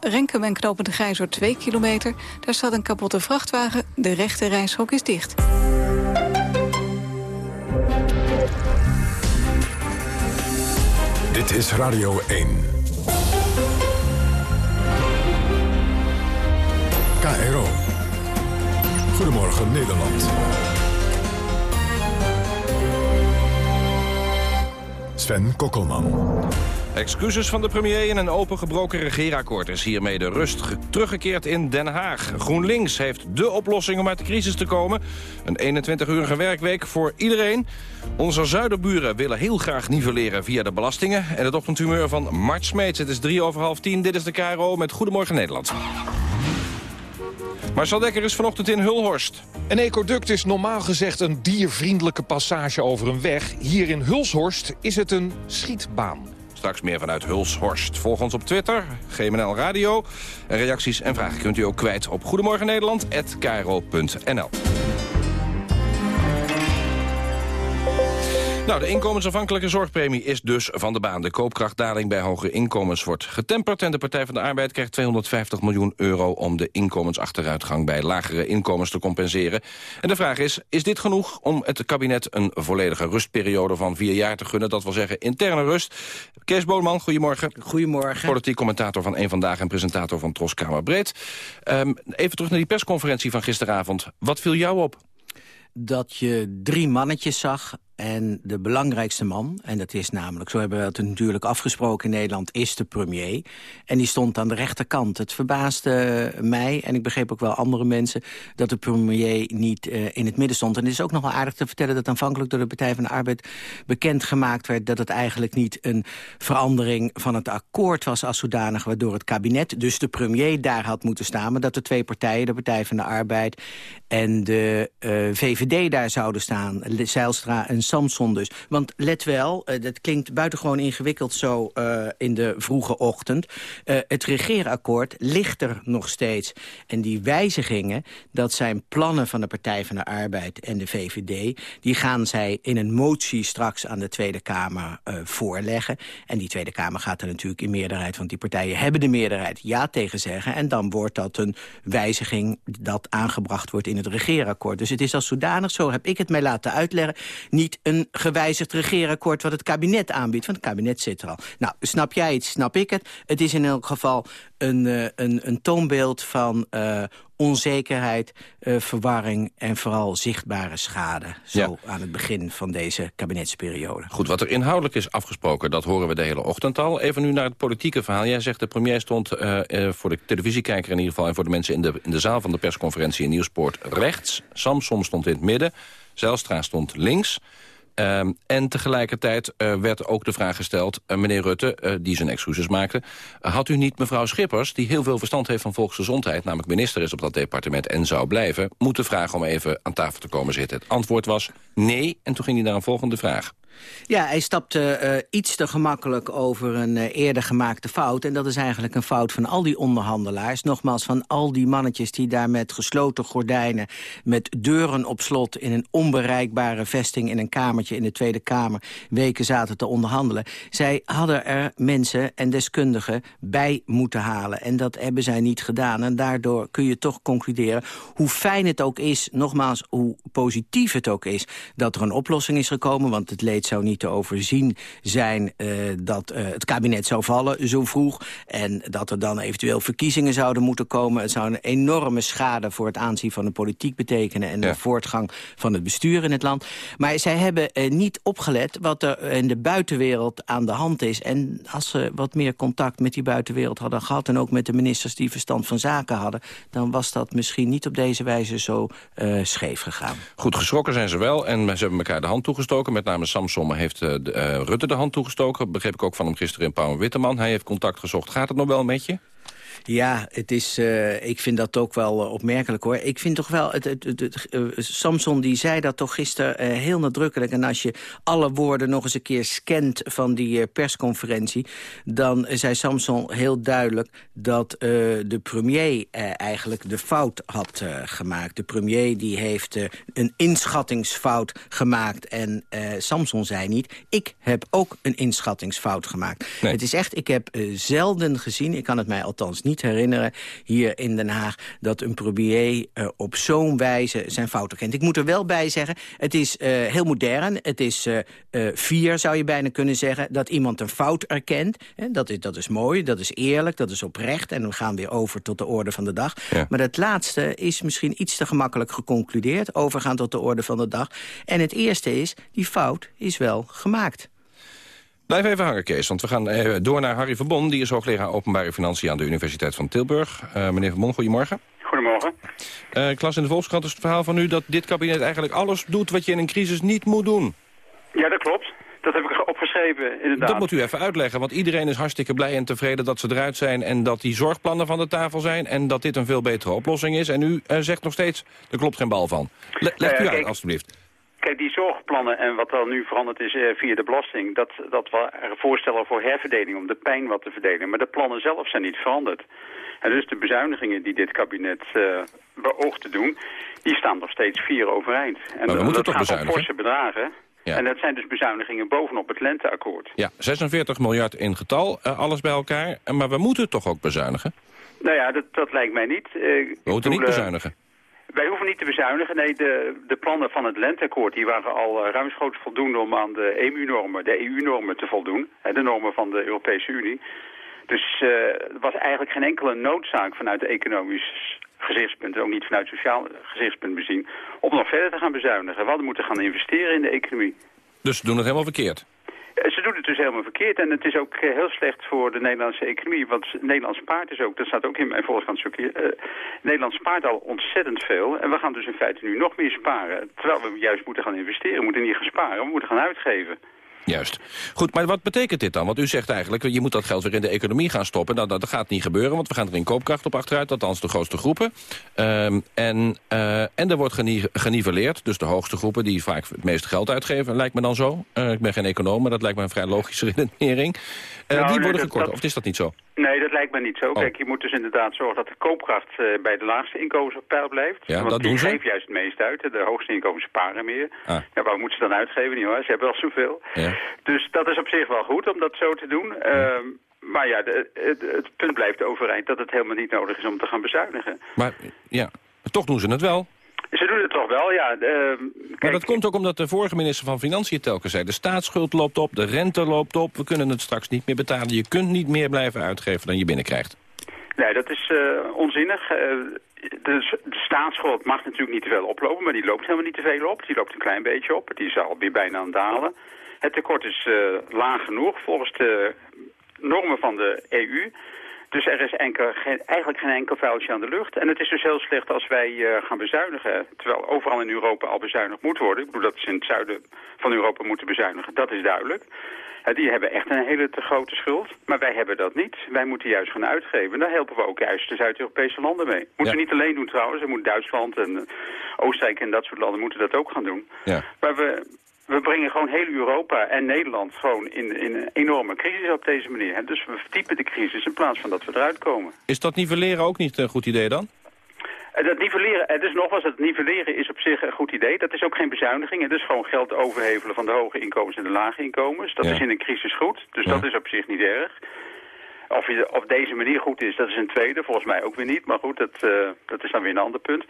Renkum, en knopen de Grijzer 2 kilometer. Daar staat een kapotte vrachtwagen. De rechte reishok is dicht. Dit is Radio 1. KRO. Goedemorgen Nederland. Sven Kokkelman. Excuses van de premier en een opengebroken regeerakkoord is hiermee de rust teruggekeerd in Den Haag. GroenLinks heeft de oplossing om uit de crisis te komen. Een 21-urige werkweek voor iedereen. Onze zuiderburen willen heel graag nivelleren via de belastingen. En het ochtendhumeur van Mart Smeets. Het is drie over half tien. Dit is de KRO met Goedemorgen Nederland. Marcel Dekker is vanochtend in Hulhorst. Een ecoduct is normaal gezegd een diervriendelijke passage over een weg. Hier in Hulshorst is het een schietbaan. Straks meer vanuit Hulshorst. Volg ons op Twitter, GMNL Radio. En reacties en vragen kunt u ook kwijt op Goedemorgen Nou, de inkomensafhankelijke zorgpremie is dus van de baan. De koopkrachtdaling bij hoge inkomens wordt getemperd... en de Partij van de Arbeid krijgt 250 miljoen euro... om de inkomensachteruitgang bij lagere inkomens te compenseren. En de vraag is, is dit genoeg om het kabinet... een volledige rustperiode van vier jaar te gunnen? Dat wil zeggen interne rust. Kees Boonman, goedemorgen. Goedemorgen. Politiek commentator van Eén Vandaag... en presentator van Tros Kamerbreed. Um, even terug naar die persconferentie van gisteravond. Wat viel jou op? Dat je drie mannetjes zag en de belangrijkste man, en dat is namelijk, zo hebben we het natuurlijk afgesproken in Nederland, is de premier. En die stond aan de rechterkant. Het verbaasde mij, en ik begreep ook wel andere mensen, dat de premier niet uh, in het midden stond. En het is ook nog wel aardig te vertellen dat aanvankelijk door de Partij van de Arbeid bekendgemaakt werd dat het eigenlijk niet een verandering van het akkoord was als zodanig, waardoor het kabinet, dus de premier, daar had moeten staan. Maar dat de twee partijen, de Partij van de Arbeid en de uh, VVD daar zouden staan. Zijlstra en Samson dus. Want let wel, uh, dat klinkt buitengewoon ingewikkeld zo uh, in de vroege ochtend. Uh, het regeerakkoord ligt er nog steeds. En die wijzigingen, dat zijn plannen van de Partij van de Arbeid en de VVD. Die gaan zij in een motie straks aan de Tweede Kamer voorleggen. En die Tweede Kamer gaat er natuurlijk in meerderheid, want die partijen hebben de meerderheid, ja tegen zeggen. En dan wordt dat een wijziging dat aangebracht wordt in het regeerakkoord. Dus het is als zodanig, zo heb ik het mij laten uitleggen... niet een gewijzigd regeerakkoord wat het kabinet aanbiedt. Want het kabinet zit er al. Nou, snap jij het, snap ik het. Het is in elk geval een, uh, een, een toonbeeld van uh, onzekerheid, uh, verwarring en vooral zichtbare schade. Zo ja. aan het begin van deze kabinetsperiode. Goed, wat er inhoudelijk is afgesproken, dat horen we de hele ochtend al. Even nu naar het politieke verhaal. Jij zegt de premier stond voor de televisiekijker in ieder geval... en voor de mensen in de, in de zaal van de persconferentie in Nieuwspoort rechts. Samsom stond in het midden. Zelstra stond links. Um, en tegelijkertijd uh, werd ook de vraag gesteld... Uh, meneer Rutte, uh, die zijn excuses maakte... had u niet mevrouw Schippers, die heel veel verstand heeft van volksgezondheid... namelijk minister is op dat departement en zou blijven... moeten vragen om even aan tafel te komen zitten? Het antwoord was nee, en toen ging hij naar een volgende vraag. Ja, hij stapte uh, iets te gemakkelijk over een uh, eerder gemaakte fout. En dat is eigenlijk een fout van al die onderhandelaars. Nogmaals, van al die mannetjes die daar met gesloten gordijnen... met deuren op slot in een onbereikbare vesting... in een kamertje in de Tweede Kamer weken zaten te onderhandelen. Zij hadden er mensen en deskundigen bij moeten halen. En dat hebben zij niet gedaan. En daardoor kun je toch concluderen hoe fijn het ook is... nogmaals, hoe positief het ook is dat er een oplossing is gekomen. Want het leed zou niet te overzien zijn uh, dat uh, het kabinet zou vallen zo vroeg. En dat er dan eventueel verkiezingen zouden moeten komen. Het zou een enorme schade voor het aanzien van de politiek betekenen... en ja. de voortgang van het bestuur in het land. Maar zij hebben uh, niet opgelet wat er in de buitenwereld aan de hand is. En als ze wat meer contact met die buitenwereld hadden gehad... en ook met de ministers die verstand van zaken hadden... dan was dat misschien niet op deze wijze zo scheef gegaan. Goed, geschrokken zijn ze wel en ze hebben elkaar de hand toegestoken... met name Samson heeft uh, de, uh, Rutte de hand toegestoken. Begreep ik ook van hem gisteren in Pauw Witteman. Hij heeft contact gezocht. Gaat het nog wel met je? Ja, het is, uh, ik vind dat ook wel uh, opmerkelijk hoor. Ik vind toch wel, het, het, het, uh, Samson die zei dat toch gisteren heel nadrukkelijk. En als je alle woorden nog eens een keer scant van die persconferentie... dan zei Samson heel duidelijk dat de premier eigenlijk de fout had gemaakt. De premier die heeft een inschattingsfout gemaakt. En Samson zei niet, ik heb ook een inschattingsfout gemaakt. Nee. Het is echt, ik heb zelden gezien, ik kan het mij althans niet niet herinneren hier in Den Haag... dat een premier uh, op zo'n wijze zijn fouten kent. Ik moet er wel bij zeggen, het is uh, heel modern. Het is uh, vier, zou je bijna kunnen zeggen, dat iemand een fout erkent. Dat is, dat is mooi, dat is eerlijk, dat is oprecht. En we gaan weer over tot de orde van de dag. Ja. Maar het laatste is misschien iets te gemakkelijk geconcludeerd. Overgaan tot de orde van de dag. En het eerste is, die fout is wel gemaakt. Blijf even hangen, Kees, want we gaan uh, door naar Harry Verbon. Die is hoogleraar openbare financiën aan de Universiteit van Tilburg. Uh, meneer Verbon, goedemorgen. Goedemorgen. Uh, ik las in de Volkskrant is het verhaal van u dat dit kabinet eigenlijk alles doet wat je in een crisis niet moet doen. Ja, dat klopt. Dat heb ik opgeschreven, inderdaad. Dat moet u even uitleggen, want iedereen is hartstikke blij en tevreden dat ze eruit zijn... en dat die zorgplannen van de tafel zijn en dat dit een veel betere oplossing is. En u zegt nog steeds, er klopt geen bal van. Le legt u uit, alstublieft. Kijk, die zorgplannen en wat dan nu veranderd is eh, via de belasting... Dat, dat waren voorstellen voor herverdeling om de pijn wat te verdelen. Maar de plannen zelf zijn niet veranderd. En dus de bezuinigingen die dit kabinet uh, beoogt te doen... die staan nog steeds vier overeind. En maar we moeten dat toch gaat om forse bedragen. Ja. En dat zijn dus bezuinigingen bovenop het lenteakkoord. Ja, 46 miljard in getal, uh, alles bij elkaar. Maar we moeten toch ook bezuinigen? Nou ja, dat, dat lijkt mij niet. Uh, we moeten niet bezuinigen. Wij hoeven niet te bezuinigen. Nee, de, de plannen van het lenteakkoord die waren al uh, ruimschoots voldoende om aan de EMU-normen, de EU-normen te voldoen. De normen van de Europese Unie. Dus uh, er was eigenlijk geen enkele noodzaak vanuit de economisch gezichtspunt, ook niet vanuit sociaal gezichtspunt bezien, om nog verder te gaan bezuinigen. We hadden moeten gaan investeren in de economie. Dus ze doen het helemaal verkeerd? Ze doen het dus helemaal verkeerd en het is ook heel slecht voor de Nederlandse economie. Want Nederland spaart dus ook, dat staat ook in mijn volkskantstukje, uh, Nederland spaart al ontzettend veel. En we gaan dus in feite nu nog meer sparen. Terwijl we juist moeten gaan investeren, we moeten niet gaan sparen, we moeten gaan uitgeven. Juist. Goed, maar wat betekent dit dan? Want u zegt eigenlijk, je moet dat geld weer in de economie gaan stoppen. Nou, dat, gaat niet gebeuren, want we gaan er in koopkracht op achteruit. Althans, de grootste groepen. Ehm, en, uh, en er wordt geniveleerd. Dus de hoogste groepen die vaak het meeste geld uitgeven, lijkt me dan zo. Uh, ik ben geen econoom, maar dat lijkt me een vrij logische redenering. Uh, Nou, die worden gekort, dat- of is dat niet zo? Nee, dat lijkt me niet zo. Oh. Kijk, je moet dus inderdaad zorgen dat de koopkracht eh, bij de laagste inkomens op peil blijft. Ja, Want dat die doen ze. geven juist het meest uit. De hoogste inkomens sparen meer. Ah. Ja, waar moeten ze dan uitgeven? Niet hoor, ze hebben wel zoveel. Ja. Dus dat is op zich wel goed om dat zo te doen. Ehm, maar ja, de- het, het punt blijft overeind dat het helemaal niet nodig is om te gaan bezuinigen. Maar ja, toch doen ze het wel. Ze doen het toch wel, ja. ehm, Maar dat komt ook omdat de vorige minister van Financiën telkens zei... de staatsschuld loopt op, de rente loopt op, we kunnen het straks niet meer betalen. Je kunt niet meer blijven uitgeven dan je binnenkrijgt. Nee, dat is eh, onzinnig. Eh, de, de staatsschuld mag natuurlijk niet te veel oplopen, maar die loopt helemaal niet te veel op. Die loopt een klein beetje op. Die is alweer bijna aan het dalen. Het tekort is eh, laag genoeg volgens de normen van de EU. Dus er is enkel, geen, eigenlijk geen enkel vuiltje aan de lucht. En het is dus heel slecht als wij eh, gaan bezuinigen. Terwijl overal in Europa al bezuinigd moet worden. Ik bedoel dat ze in het zuiden van Europa moeten bezuinigen. Dat is duidelijk. Eh, die hebben echt een hele te grote schuld. Maar wij hebben dat niet. Wij moeten juist gaan uitgeven. En daar helpen we ook juist de Zuid-Europese landen mee. Moeten we niet alleen doen trouwens. Er moet Duitsland en Oostenrijk en dat soort landen moeten dat ook gaan doen. Ja. Maar we, we brengen gewoon heel Europa en Nederland gewoon in, in een enorme crisis op deze manier. Dus we verdiepen de crisis in plaats van dat we eruit komen. Is dat nivelleren ook niet een goed idee dan? En dat nivelleren, het is nogmaals, het nivelleren is op zich een goed idee. Dat is ook geen bezuiniging. Het is gewoon geld overhevelen van de hoge inkomens en de lage inkomens. Dat Ja. is in een crisis goed, dus Ja. dat is op zich niet erg. Of je op deze manier goed is, dat is een tweede. Volgens mij ook weer niet, maar goed, dat, eh, dat is dan weer een ander punt.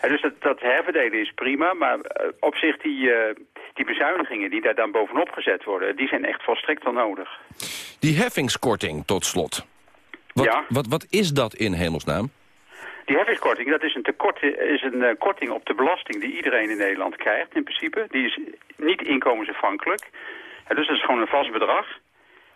En dus dat, dat herverdelen is prima, maar eh, op zich die, eh, die bezuinigingen die daar dan bovenop gezet worden... die zijn echt volstrekt wel nodig. Die heffingskorting tot slot. Wat, Ja. wat, wat is dat in hemelsnaam? Die heffingskorting, dat is een, tekort, is een eh, korting op de belasting die iedereen in Nederland krijgt in principe. Die is niet inkomensafhankelijk. Ja, dus dat is gewoon een vast bedrag.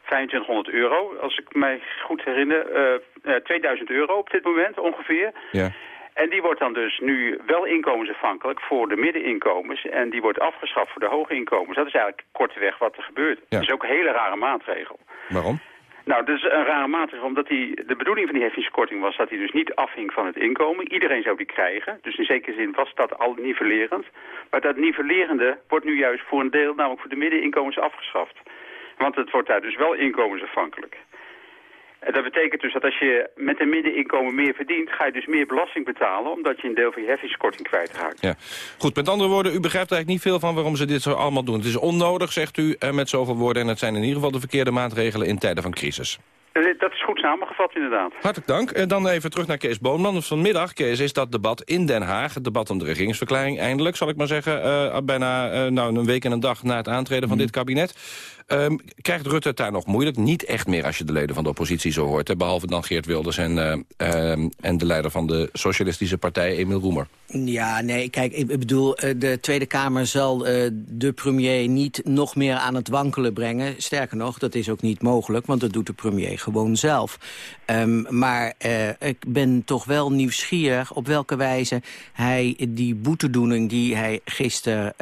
2500 euro, als ik mij goed herinner. eh, eh, 2000 euro op dit moment ongeveer. Ja. En die wordt dan dus nu wel inkomensafhankelijk voor de middeninkomens. En die wordt afgeschaft voor de hoge inkomens. Dat is eigenlijk kortweg wat er gebeurt. Ja. Dat is ook een hele rare maatregel. Waarom? Nou, dat is een rare maatregel, omdat die, de bedoeling van die heffingskorting was dat hij dus niet afhing van het inkomen. Iedereen zou die krijgen, dus in zekere zin was dat al nivellerend. Maar dat nivellerende wordt nu juist voor een deel, namelijk voor de middeninkomens, afgeschaft. Want het wordt daar dus wel inkomensafhankelijk. Dat betekent dus dat als je met een middeninkomen meer verdient, ga je dus meer belasting betalen, omdat je een deel van je heffingskorting kwijtraakt. Ja. Goed, met andere woorden, u begrijpt eigenlijk niet veel van waarom ze dit zo allemaal doen. Het is onnodig, zegt u, eh, met zoveel woorden. En het zijn in ieder geval de verkeerde maatregelen in tijden van crisis. Eh, Dat is goed samengevat inderdaad. Hartelijk dank. En dan even terug naar Kees Boonman. Vanmiddag, Kees, is dat debat in Den Haag. Het debat om de regeringsverklaring, eindelijk, zal ik maar zeggen. eh, bijna eh, nou, een week en een dag na het aantreden van dit kabinet. Ehm, krijgt Rutte het daar nog moeilijk? Niet echt meer als je de leden van de oppositie zo hoort. Behalve dan Geert Wilders en, eh, ehm, en de leider van de Socialistische Partij, Emiel Roemer. Ja, nee, kijk, ik bedoel, eh, de Tweede Kamer zal eh, de premier niet nog meer aan het wankelen brengen. Sterker nog, dat is ook niet mogelijk, want dat doet de premier gewoon zelf. Ehm, maar ik ben toch wel nieuwsgierig op welke wijze hij die boetedoening die hij gisteren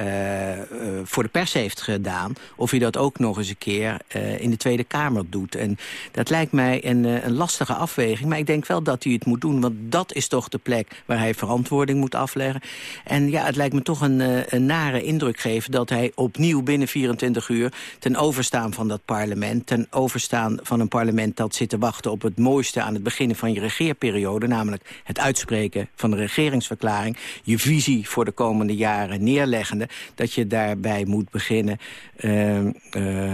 voor de pers heeft gedaan, of hij dat ook nog eens een keer eh, in de Tweede Kamer doet. En dat lijkt mij een, eh, een lastige afweging, maar ik denk wel dat hij het moet doen, want dat is toch de plek waar hij verantwoording moet afleggen. En ja, het lijkt me toch een, eh, een nare indruk geven dat hij opnieuw binnen 24 uur ten overstaan van dat parlement, ten overstaan van een parlement dat zit te wachten op het mooiste aan het beginnen van je regeerperiode, namelijk het uitspreken van de regeringsverklaring, je visie voor de komende jaren neerleggende, dat je daarbij moet beginnen, eh, eh,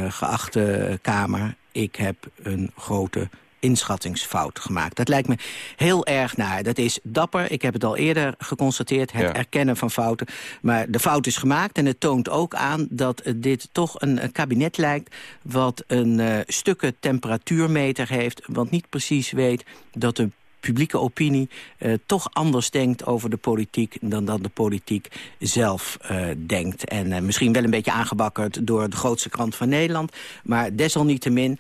geachte Kamer, ik heb een grote inschattingsfout gemaakt. Dat lijkt me heel erg naar. Dat is dapper. Ik heb het al eerder geconstateerd, het Ja. erkennen van fouten. Maar de fout is gemaakt en het toont ook aan dat eh, dit toch een, kabinet lijkt... wat een eh, stukken temperatuurmeter heeft, wat niet precies weet dat de publieke opinie uh, toch anders denkt over de politiek... dan dat de politiek zelf uh, denkt. En uh, misschien wel een beetje aangebakkerd door de grootste krant van Nederland. Maar desalniettemin,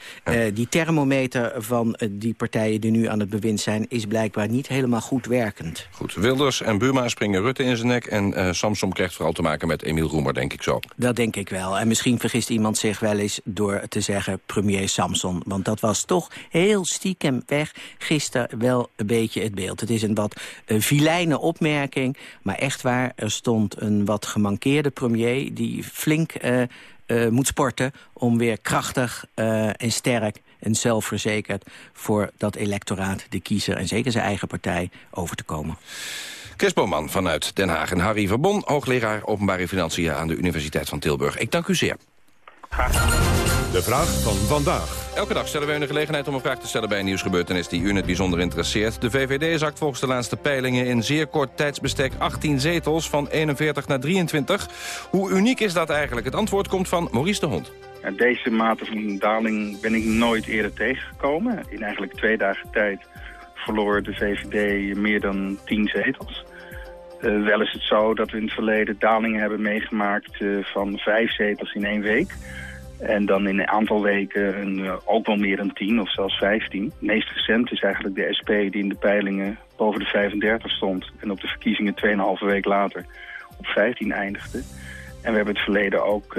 die thermometer van die partijen die nu aan het bewind zijn... is blijkbaar niet helemaal goed werkend. Goed, Wilders en Buma springen Rutte in zijn nek... en Samsom krijgt vooral te maken met Emiel Roemer, denk ik zo. Dat denk ik wel. En misschien vergist iemand zich wel eens door te zeggen premier Samson. Want dat was toch heel stiekem weg gisteren wel een beetje het beeld. Het is een wat uh, vilijne opmerking, maar echt waar, er stond een wat gemankeerde premier... die flink uh, uh, moet sporten om weer krachtig en sterk en zelfverzekerd... voor dat electoraat, de kiezer en zeker zijn eigen partij over te komen. Chris Boman vanuit Den Haag en Harry Verbon... hoogleraar openbare financiën aan de Universiteit van Tilburg. Ik dank u zeer. De vraag van vandaag. Elke dag stellen wij u de gelegenheid om een vraag te stellen bij een nieuwsgebeurtenis die u in het bijzonder interesseert. De VVD zakt volgens de laatste peilingen in zeer kort tijdsbestek 18 zetels van 41 naar 23. Hoe uniek is dat eigenlijk? Het antwoord komt van Maurice de Hond. Deze mate van daling ben ik nooit eerder tegengekomen. In eigenlijk twee dagen tijd verloor de VVD meer dan 10 zetels. Uh, wel is het zo dat we in het verleden dalingen hebben meegemaakt uh, van vijf zetels in één week. En dan in een aantal weken een, uh, ook wel meer dan 10 of zelfs 15. Het meest recent is eigenlijk de SP die in de peilingen boven de 35 stond. En op de verkiezingen 2,5 week later op 15 eindigde. En we hebben het verleden ook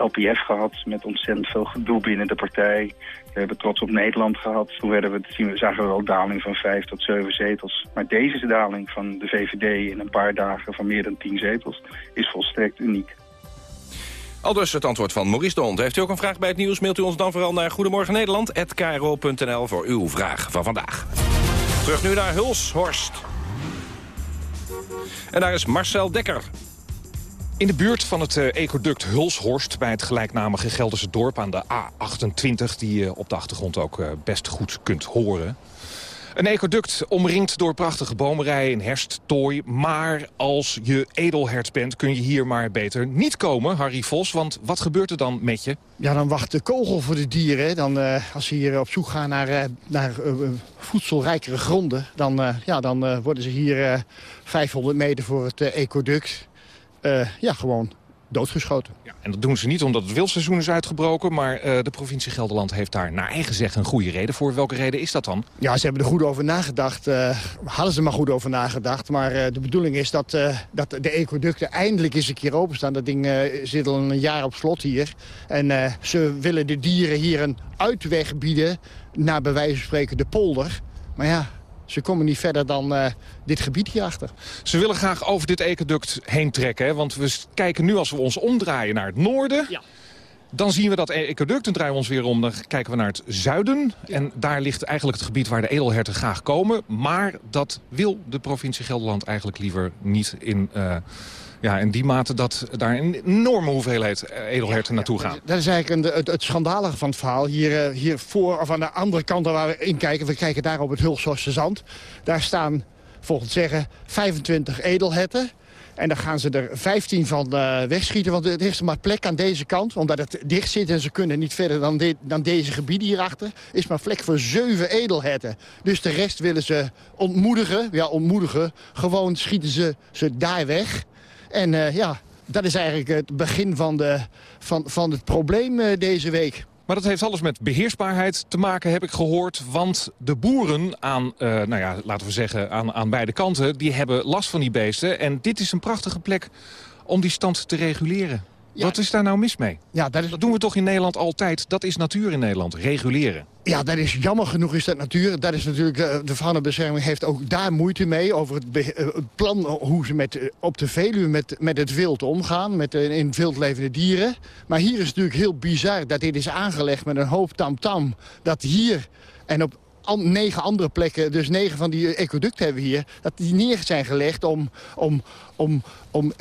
LPF gehad met ontzettend veel gedoe binnen de partij. We hebben trots op Nederland gehad. Toen werden we, zagen we wel daling van vijf tot zeven zetels. Maar deze daling van de VVD in een paar dagen van meer dan tien zetels is volstrekt uniek. Al dus het antwoord van Maurice de Hond. Heeft u ook een vraag bij het nieuws, mailt u ons dan vooral naar Goedemorgen Nederland@kro.nl voor uw vraag van vandaag. Terug nu naar Hulshorst. En daar is Marcel Dekker. In de buurt van het ecoduct Hulshorst bij het gelijknamige Gelderse dorp aan de A28... die je op de achtergrond ook uh, best goed kunt horen. Een ecoduct omringd door prachtige bomenrijen en hersttooi. Maar als je edelhert bent kun je hier maar beter niet komen, Harry Vos. Want wat gebeurt er dan met je? Ja, dan wacht de kogel voor de dieren. Dan, uh, als ze hier op zoek gaan naar, naar voedselrijkere gronden... dan, ja, dan worden ze hier 500 meter voor het ecoduct ja, gewoon doodgeschoten. Ja, en dat doen ze niet omdat het wildseizoen is uitgebroken... maar uh, de provincie Gelderland heeft daar naar eigen zeggen een goede reden voor. Welke reden is dat dan? Ja, ze hebben er goed over nagedacht. Uh, hadden ze maar goed over nagedacht. Maar uh, de bedoeling is dat, dat de ecoducten eindelijk eens een keer openstaan. Dat ding zit al een jaar op slot hier. En ze willen de dieren hier een uitweg bieden... naar bij wijze van spreken de polder. Maar ja, ze komen niet verder dan uh, dit gebied hierachter. Ze willen graag over dit ecoduct heen trekken. Hè? Want we kijken nu als we ons omdraaien naar het noorden... Ja. Dan zien we dat ecoduct, dan draaien we ons weer om, dan kijken we naar het zuiden. En daar ligt eigenlijk het gebied waar de edelherten graag komen. Maar dat wil de provincie Gelderland eigenlijk liever niet in... Uh, ja, in die mate dat daar een enorme hoeveelheid eh, edelherten naartoe gaan. Dat is eigenlijk het, het, schandalige van het verhaal. Hier, eh, hier voor, of aan de andere kant waar we in kijken... we kijken daar op het Hulshorste Zand. Daar staan, volgens zeggen, 25 edelherten. En dan gaan ze er 15 van uh, wegschieten. Want er is maar plek aan deze kant. Omdat het dicht zit en ze kunnen niet verder dan, dan deze gebieden hierachter. is maar plek voor zeven edelherten. Dus de rest willen ze ontmoedigen. Ja, ontmoedigen. Gewoon schieten ze ze daar weg. En uh, ja, dat is eigenlijk het begin van, de, van, van het probleem uh, deze week. Maar dat heeft alles met beheersbaarheid te maken, heb ik gehoord. Want de boeren aan, uh, nou ja, laten we zeggen, aan, aan beide kanten... die hebben last van die beesten. En dit is een prachtige plek om die stand te reguleren. Wat is daar nou mis mee? Ja, dat, is... dat doen we toch in Nederland altijd? Dat is natuur in Nederland, reguleren. Ja, dat is jammer genoeg is dat natuur. Dat is natuurlijk, eh, de faunabescherming heeft ook daar moeite mee... over het, eh, plan hoe ze met, eh, op de Veluwe met, met het wild omgaan... met in wild levende dieren. Maar hier is het natuurlijk heel bizar dat dit is aangelegd met een hoop tamtam... -tam, dat hier en op negen andere plekken, dus negen van die ecoducten hebben we hier... dat die neer zijn gelegd om, om, om, om uh,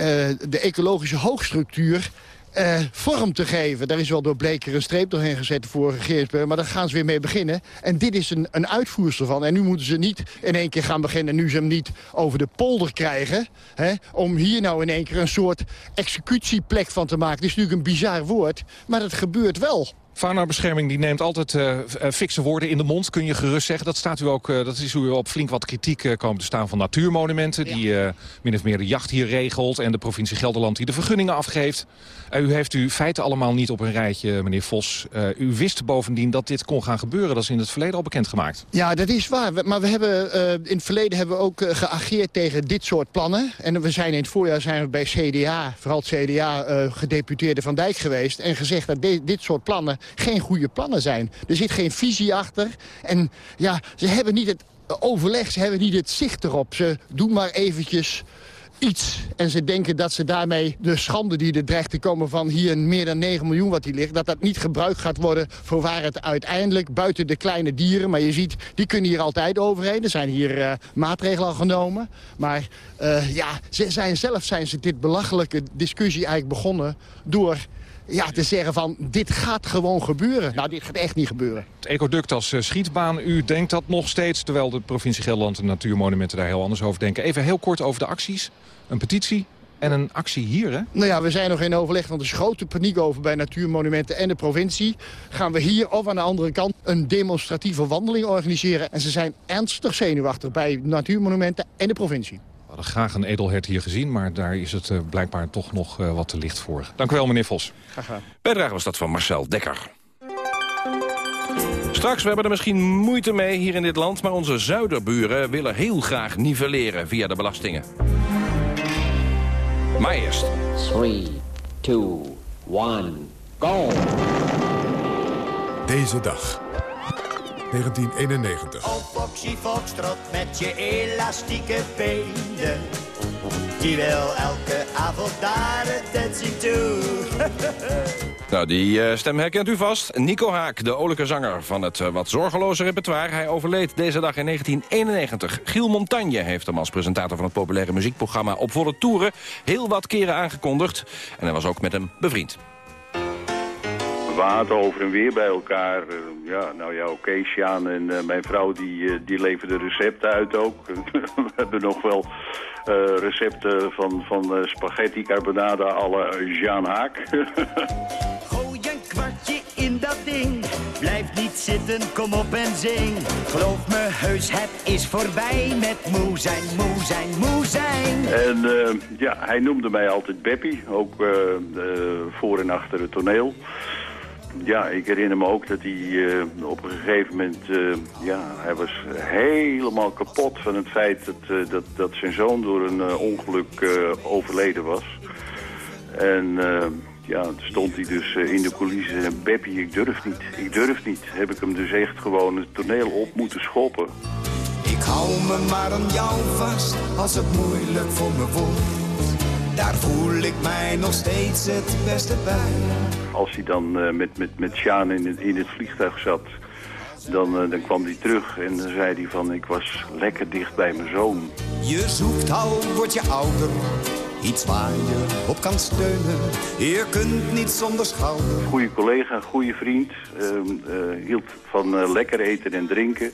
de ecologische hoogstructuur uh, vorm te geven. Daar is wel door Bleker een streep doorheen gezet voor regeringsbeheer, maar daar gaan ze weer mee beginnen. En dit is een, een uitvoersel van. En nu moeten ze niet in één keer gaan beginnen... nu ze hem niet over de polder krijgen... Hè, om hier nou in één keer een soort executieplek van te maken. Dat is natuurlijk een bizar woord, maar het gebeurt wel. Faunabescherming die neemt altijd uh, fikse woorden in de mond, kun je gerust zeggen. Dat, staat u ook, uh, dat is u op flink wat kritiek uh, komen te staan van natuurmonumenten... die min of meer de jacht hier regelt en de provincie Gelderland die de vergunningen afgeeft. u heeft uw feiten allemaal niet op een rijtje, meneer Vos. u wist bovendien dat dit kon gaan gebeuren. Dat is in het verleden al bekendgemaakt. Ja, dat is waar. Maar we hebben, in het verleden hebben we ook geageerd tegen dit soort plannen. En we zijn in het voorjaar zijn we bij CDA, vooral het CDA, gedeputeerde Van Dijk geweest... en gezegd dat dit soort plannen geen goede plannen zijn. Er zit geen visie achter. En ja, ze hebben niet het overleg, ze hebben niet het zicht erop. Ze doen maar eventjes iets. En ze denken dat ze daarmee de schande die er dreigt te komen van hier meer dan 9 miljoen wat hier ligt, dat dat niet gebruikt gaat worden voor waar het uiteindelijk buiten de kleine dieren, maar je ziet, die kunnen hier altijd overheen. Er zijn hier uh, maatregelen al genomen. Maar uh, ja, ze zijn zelf zijn ze dit belachelijke discussie eigenlijk begonnen door ja, te zeggen van dit gaat gewoon gebeuren. Nou, dit gaat echt niet gebeuren. Het ecoduct als uh, schietbaan, u denkt dat nog steeds... terwijl de provincie Gelderland en Natuurmonumenten daar heel anders over denken. Even heel kort over de acties. Een petitie en een actie hier, hè? Nou ja, we zijn nog in overleg, want er is grote paniek over bij Natuurmonumenten en de provincie. Gaan we hier of aan de andere kant een demonstratieve wandeling organiseren. En ze zijn ernstig zenuwachtig bij Natuurmonumenten en de provincie. Hadden graag een edelhert hier gezien, maar daar is het uh, blijkbaar toch nog uh, wat te licht voor. Dank u wel, meneer Vos. Graag gedaan. Bijdrage was dat van Marcel Dekker. Straks, we hebben er misschien moeite mee hier in dit land... maar onze zuiderburen willen heel graag nivelleren via de belastingen. Maar eerst. 3, 2, 1, go! Deze dag. 1991. Op Foxy Foxtrot met je elastieke benen. Die wil elke avond daar het dancing toe. nou, die uh, stem herkent u vast. Nico Haak, de olijke zanger van het uh, wat zorgeloze repertoire. Hij overleed deze dag in 1991. Giel Montagne heeft hem als presentator van het populaire muziekprogramma Op Volle Toeren heel wat keren aangekondigd. En hij was ook met hem bevriend water over en weer bij elkaar. Uh, ja, nou ja, oké, okay, Sjaan en uh, mijn vrouw die, uh, die leveren recepten uit ook. We hebben nog wel recepten van, van spaghetti carbonara alle Jean Haak. Gooi een kwartje in dat ding. Blijf niet zitten, kom op en zing. Geloof me heus, het is voorbij met moe zijn, moe zijn, moe zijn. En ja, hij noemde mij altijd Beppie, ook voor en achter het toneel ja, ik herinner me ook dat hij uh, op een gegeven moment... Uh, ja, hij was helemaal kapot van het feit dat, uh, dat, dat zijn zoon door een ongeluk overleden was. En ja, stond hij dus in de coulissen en Beppie, ik durf niet, ik durf niet. Heb ik hem dus echt gewoon het toneel op moeten schoppen. Ik hou me maar aan jou vast als het moeilijk voor me wordt. Daar voel ik mij nog steeds het beste bij. Als hij dan uh, met, met, met Sjaan in het, in het vliegtuig zat, dan, uh, dan kwam hij terug en dan zei hij van ik was lekker dicht bij mijn zoon. Je zoekt al, word je ouder, iets waar je op kan steunen. Je kunt niet zonder schouder. Goede collega, goede vriend, uh, hield van lekker eten en drinken.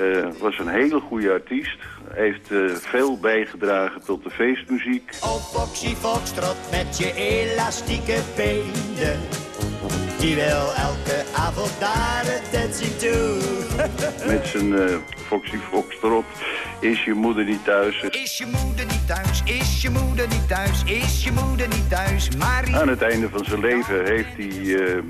Uh, was een hele goede artiest. Heeft uh, veel bijgedragen tot de feestmuziek. Op Foxy Foxtrot met je elastieke benen. Die wil elke avond daar dancing toe. met zijn uh, Foxy Foxtrot is je moeder niet thuis. Is je moeder niet thuis, is je moeder niet thuis, is je moeder niet thuis. Marie... Aan het einde van zijn leven heeft hij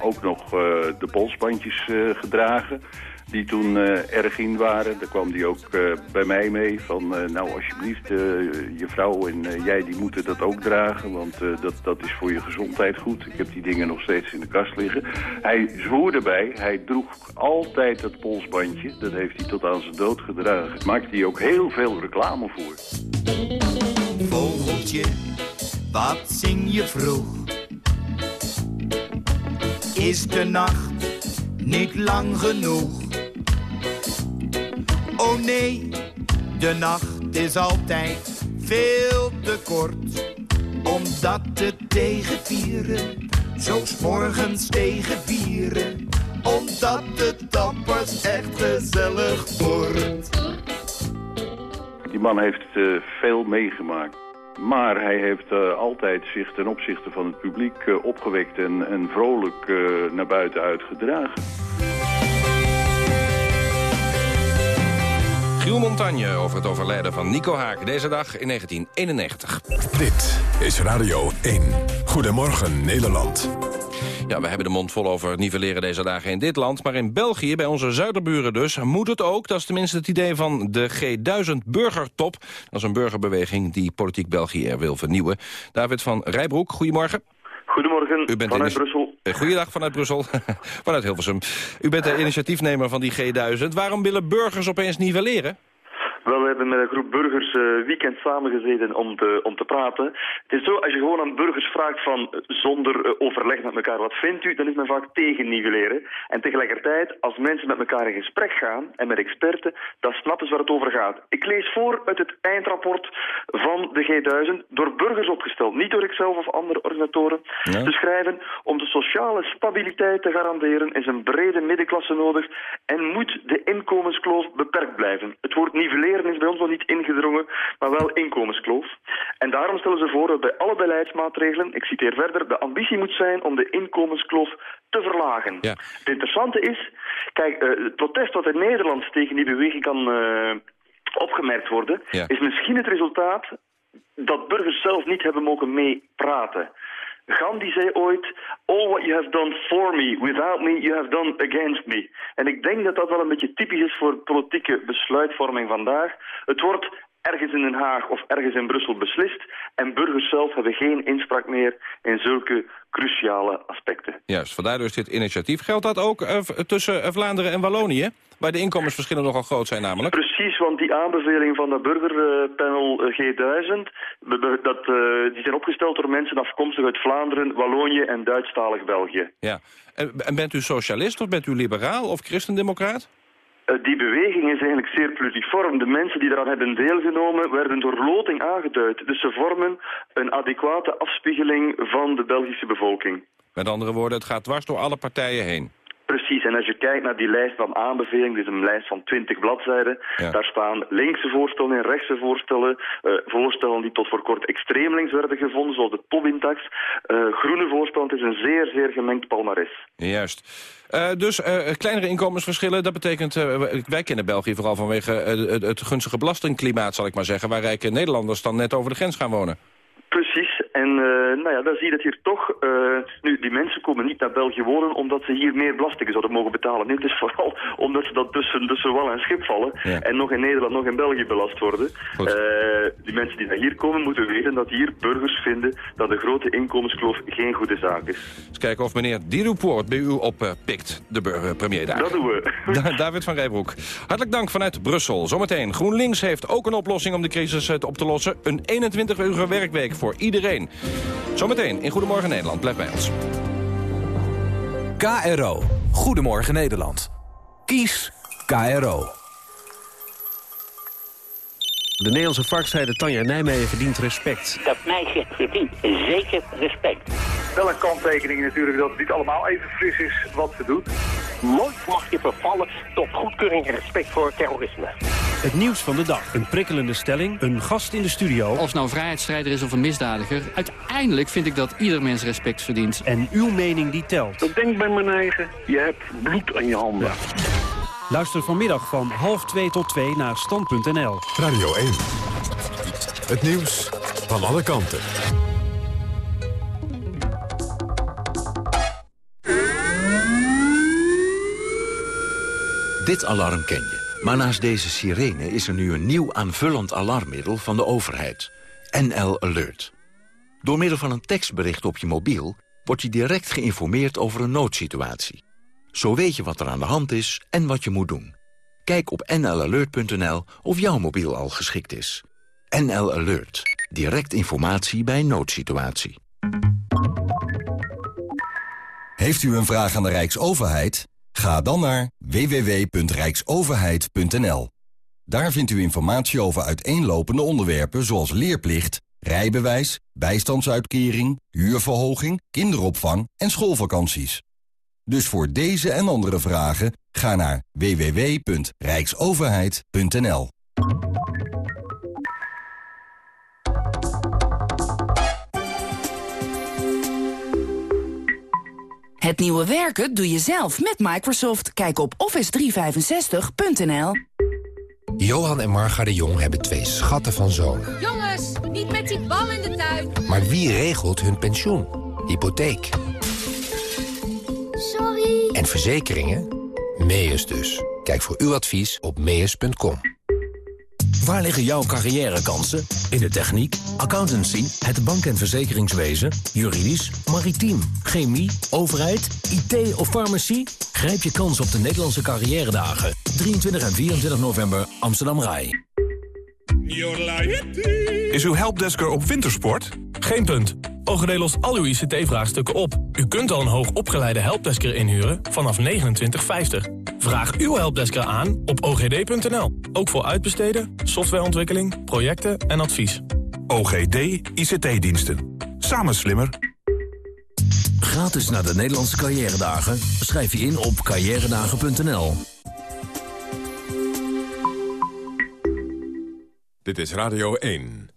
ook nog de polsbandjes gedragen die toen uh, erg in waren. Daar kwam die ook uh, bij mij mee van, uh, nou alsjeblieft, je vrouw en jij die moeten dat ook dragen, want dat, dat is voor je gezondheid goed. Ik heb die dingen nog steeds in de kast liggen. Hij zwoer erbij, hij droeg altijd dat polsbandje, dat heeft hij tot aan zijn dood gedragen. Maakte hij ook heel veel reclame voor. Vogeltje, wat zing je vroeg? Is de nacht niet lang genoeg? Oh nee, de nacht is altijd veel te kort. Omdat het tegen vieren, zo morgens tegen vieren. Omdat het dan pas echt gezellig wordt. Die man heeft uh, veel meegemaakt. Maar hij heeft uh, altijd zich ten opzichte van het publiek uh, opgewekt en, en vrolijk uh, naar buiten uitgedragen. Giel Montagne over het overlijden van Nico Haak deze dag in 1991. Dit is Radio 1. Goedemorgen Nederland. Ja, we hebben de mond vol over nivelleren deze dagen in dit land. Maar in België, bij onze zuiderburen dus, moet het ook. Dat is tenminste het idee van de G1000 Burgertop. Dat is een burgerbeweging die politiek België er wil vernieuwen. David van Rijbroek, goedemorgen. Goedemorgen, U bent vanuit Brussel. Goeiedag vanuit Brussel, vanuit Hilversum. U bent de initiatiefnemer van die G1000. Waarom willen burgers opeens nivelleren? Wel, we hebben met een groep burgers uh, weekend samengezeten om te, om te praten. Het is zo, als je gewoon aan burgers vraagt van uh, zonder uh, overleg met elkaar, wat vindt u, dan is men vaak tegen nivelleren. En tegelijkertijd, als mensen met elkaar in gesprek gaan en met experten, dan snappen ze waar het over gaat. Ik lees voor uit het eindrapport van de G1000, door burgers opgesteld, niet door ikzelf of andere organisatoren, ja. te schrijven om de sociale stabiliteit te garanderen is een brede middenklasse nodig en moet de inkomenskloof beperkt blijven. Het woord nivelleren is bij ons nog niet ingedrongen, maar wel inkomenskloof. En daarom stellen ze voor dat bij alle beleidsmaatregelen, ik citeer verder, de ambitie moet zijn om de inkomenskloof te verlagen. Ja. Het interessante is, kijk, uh, het protest wat in Nederland tegen die beweging kan uh, opgemerkt worden, ja. is misschien het resultaat dat burgers zelf niet hebben mogen meepraten. Gandhi zei ooit, all what you have done for me, without me, you have done against me. En ik denk dat dat wel een beetje typisch is voor politieke besluitvorming vandaag. Het wordt ergens in Den Haag of ergens in Brussel beslist en burgers zelf hebben geen inspraak meer in zulke cruciale aspecten. Juist, vandaar dus dit initiatief. Geldt dat ook uh, tussen uh, Vlaanderen en Wallonië? Waar de inkomensverschillen nogal groot zijn namelijk. Precies, want die aanbeveling van dat burgerpanel G1000... Dat, uh, die zijn opgesteld door mensen afkomstig uit Vlaanderen, Wallonië en Duitsstalig België. Ja. En, en bent u socialist of bent u liberaal of christendemocraat? Uh, die beweging is eigenlijk zeer pluriform. De mensen die eraan hebben deelgenomen werden door loting aangeduid. Dus ze vormen een adequate afspiegeling van de Belgische bevolking. Met andere woorden, het gaat dwars door alle partijen heen. Precies, en als je kijkt naar die lijst van aanbevelingen, dit is een lijst van 20 bladzijden, ja. daar staan linkse voorstellen en rechtse voorstellen, uh, voorstellen die tot voor kort extreem links werden gevonden, zoals de Tobin-tax, uh, groene voorstellen, het is een zeer, zeer gemengd palmares. Juist. Uh, dus kleinere inkomensverschillen, dat betekent, wij kennen België vooral vanwege het, het gunstige belastingklimaat, zal ik maar zeggen, waar rijke Nederlanders dan net over de grens gaan wonen. Precies, en uh, nou ja, dan zie je dat hier toch... Uh, nu, die mensen komen niet naar België wonen omdat ze hier meer belastingen zouden mogen betalen. Nee, het is vooral omdat ze dat tussen, tussen wal en schip vallen ja. en nog in Nederland, nog in België belast worden. Uh, die mensen die naar hier komen moeten weten dat hier burgers vinden dat de grote inkomenskloof geen goede zaak is. Eens kijken of meneer Dirupoort bij u oppikt, de premier daar. Dat doen we. Da David van Rijbroek. Hartelijk dank vanuit Brussel. Zometeen, GroenLinks heeft ook een oplossing om de crisis op te lossen. Een 21 uur werkweek voor iedereen. Zometeen in Goedemorgen Nederland. Blijf bij ons. KRO. Goedemorgen Nederland. Kies KRO. De Nederlandse varksheider Tanja Nijmeijer verdient respect. Dat meisje verdient zeker respect. Wel een kanttekening natuurlijk dat het niet allemaal even fris is wat ze doet. Nooit mag je vervallen tot goedkeuring en respect voor terrorisme. Het nieuws van de dag. Een prikkelende stelling. Een gast in de studio. Of het nou een vrijheidsstrijder is of een misdadiger. Uiteindelijk vind ik dat ieder mens respect verdient. En uw mening die telt. Ik denk bij mijn eigen, je hebt bloed aan je handen. Ja. Luister vanmiddag van half 2 tot 2 naar stand.nl. Radio 1. Het nieuws van alle kanten. Dit alarm ken je. Maar naast deze sirene is er nu een nieuw aanvullend alarmmiddel van de overheid. NL Alert. Door middel van een tekstbericht op je mobiel... word je direct geïnformeerd over een noodsituatie. Zo weet je wat er aan de hand is en wat je moet doen. Kijk op nlalert.nl of jouw mobiel al geschikt is. NL Alert. Direct informatie bij noodsituatie. Heeft u een vraag aan de Rijksoverheid? Ga dan naar www.rijksoverheid.nl. Daar vindt u informatie over uiteenlopende onderwerpen zoals leerplicht, rijbewijs, bijstandsuitkering, huurverhoging, kinderopvang en schoolvakanties. Dus voor deze en andere vragen ga naar www.rijksoverheid.nl. Het nieuwe werken doe je zelf met Microsoft. Kijk op office365.nl. Johan en Marga de Jong hebben twee schatten van zonen. Jongens, niet met die bal in de tuin. Maar wie regelt hun pensioen? Hypotheek Sorry. En verzekeringen? Meus dus. Kijk voor uw advies op meus.com. Waar liggen jouw carrièrekansen? In de techniek, accountancy, het bank- en verzekeringswezen, juridisch, maritiem, chemie, overheid, IT of farmacie? Grijp je kans op de Nederlandse carrière 23 en 24 november Amsterdam Rai. Is uw helpdesker op wintersport? Geen punt. OGD lost al uw ICT-vraagstukken op. U kunt al een hoogopgeleide helpdesker inhuren vanaf 29,50. Vraag uw helpdesker aan op ogd.nl. Ook voor uitbesteden, softwareontwikkeling, projecten en advies. OGD ICT-diensten. Samen slimmer. Gratis naar de Nederlandse carrière Schrijf je in op carrièredagen.nl. Dit is Radio 1.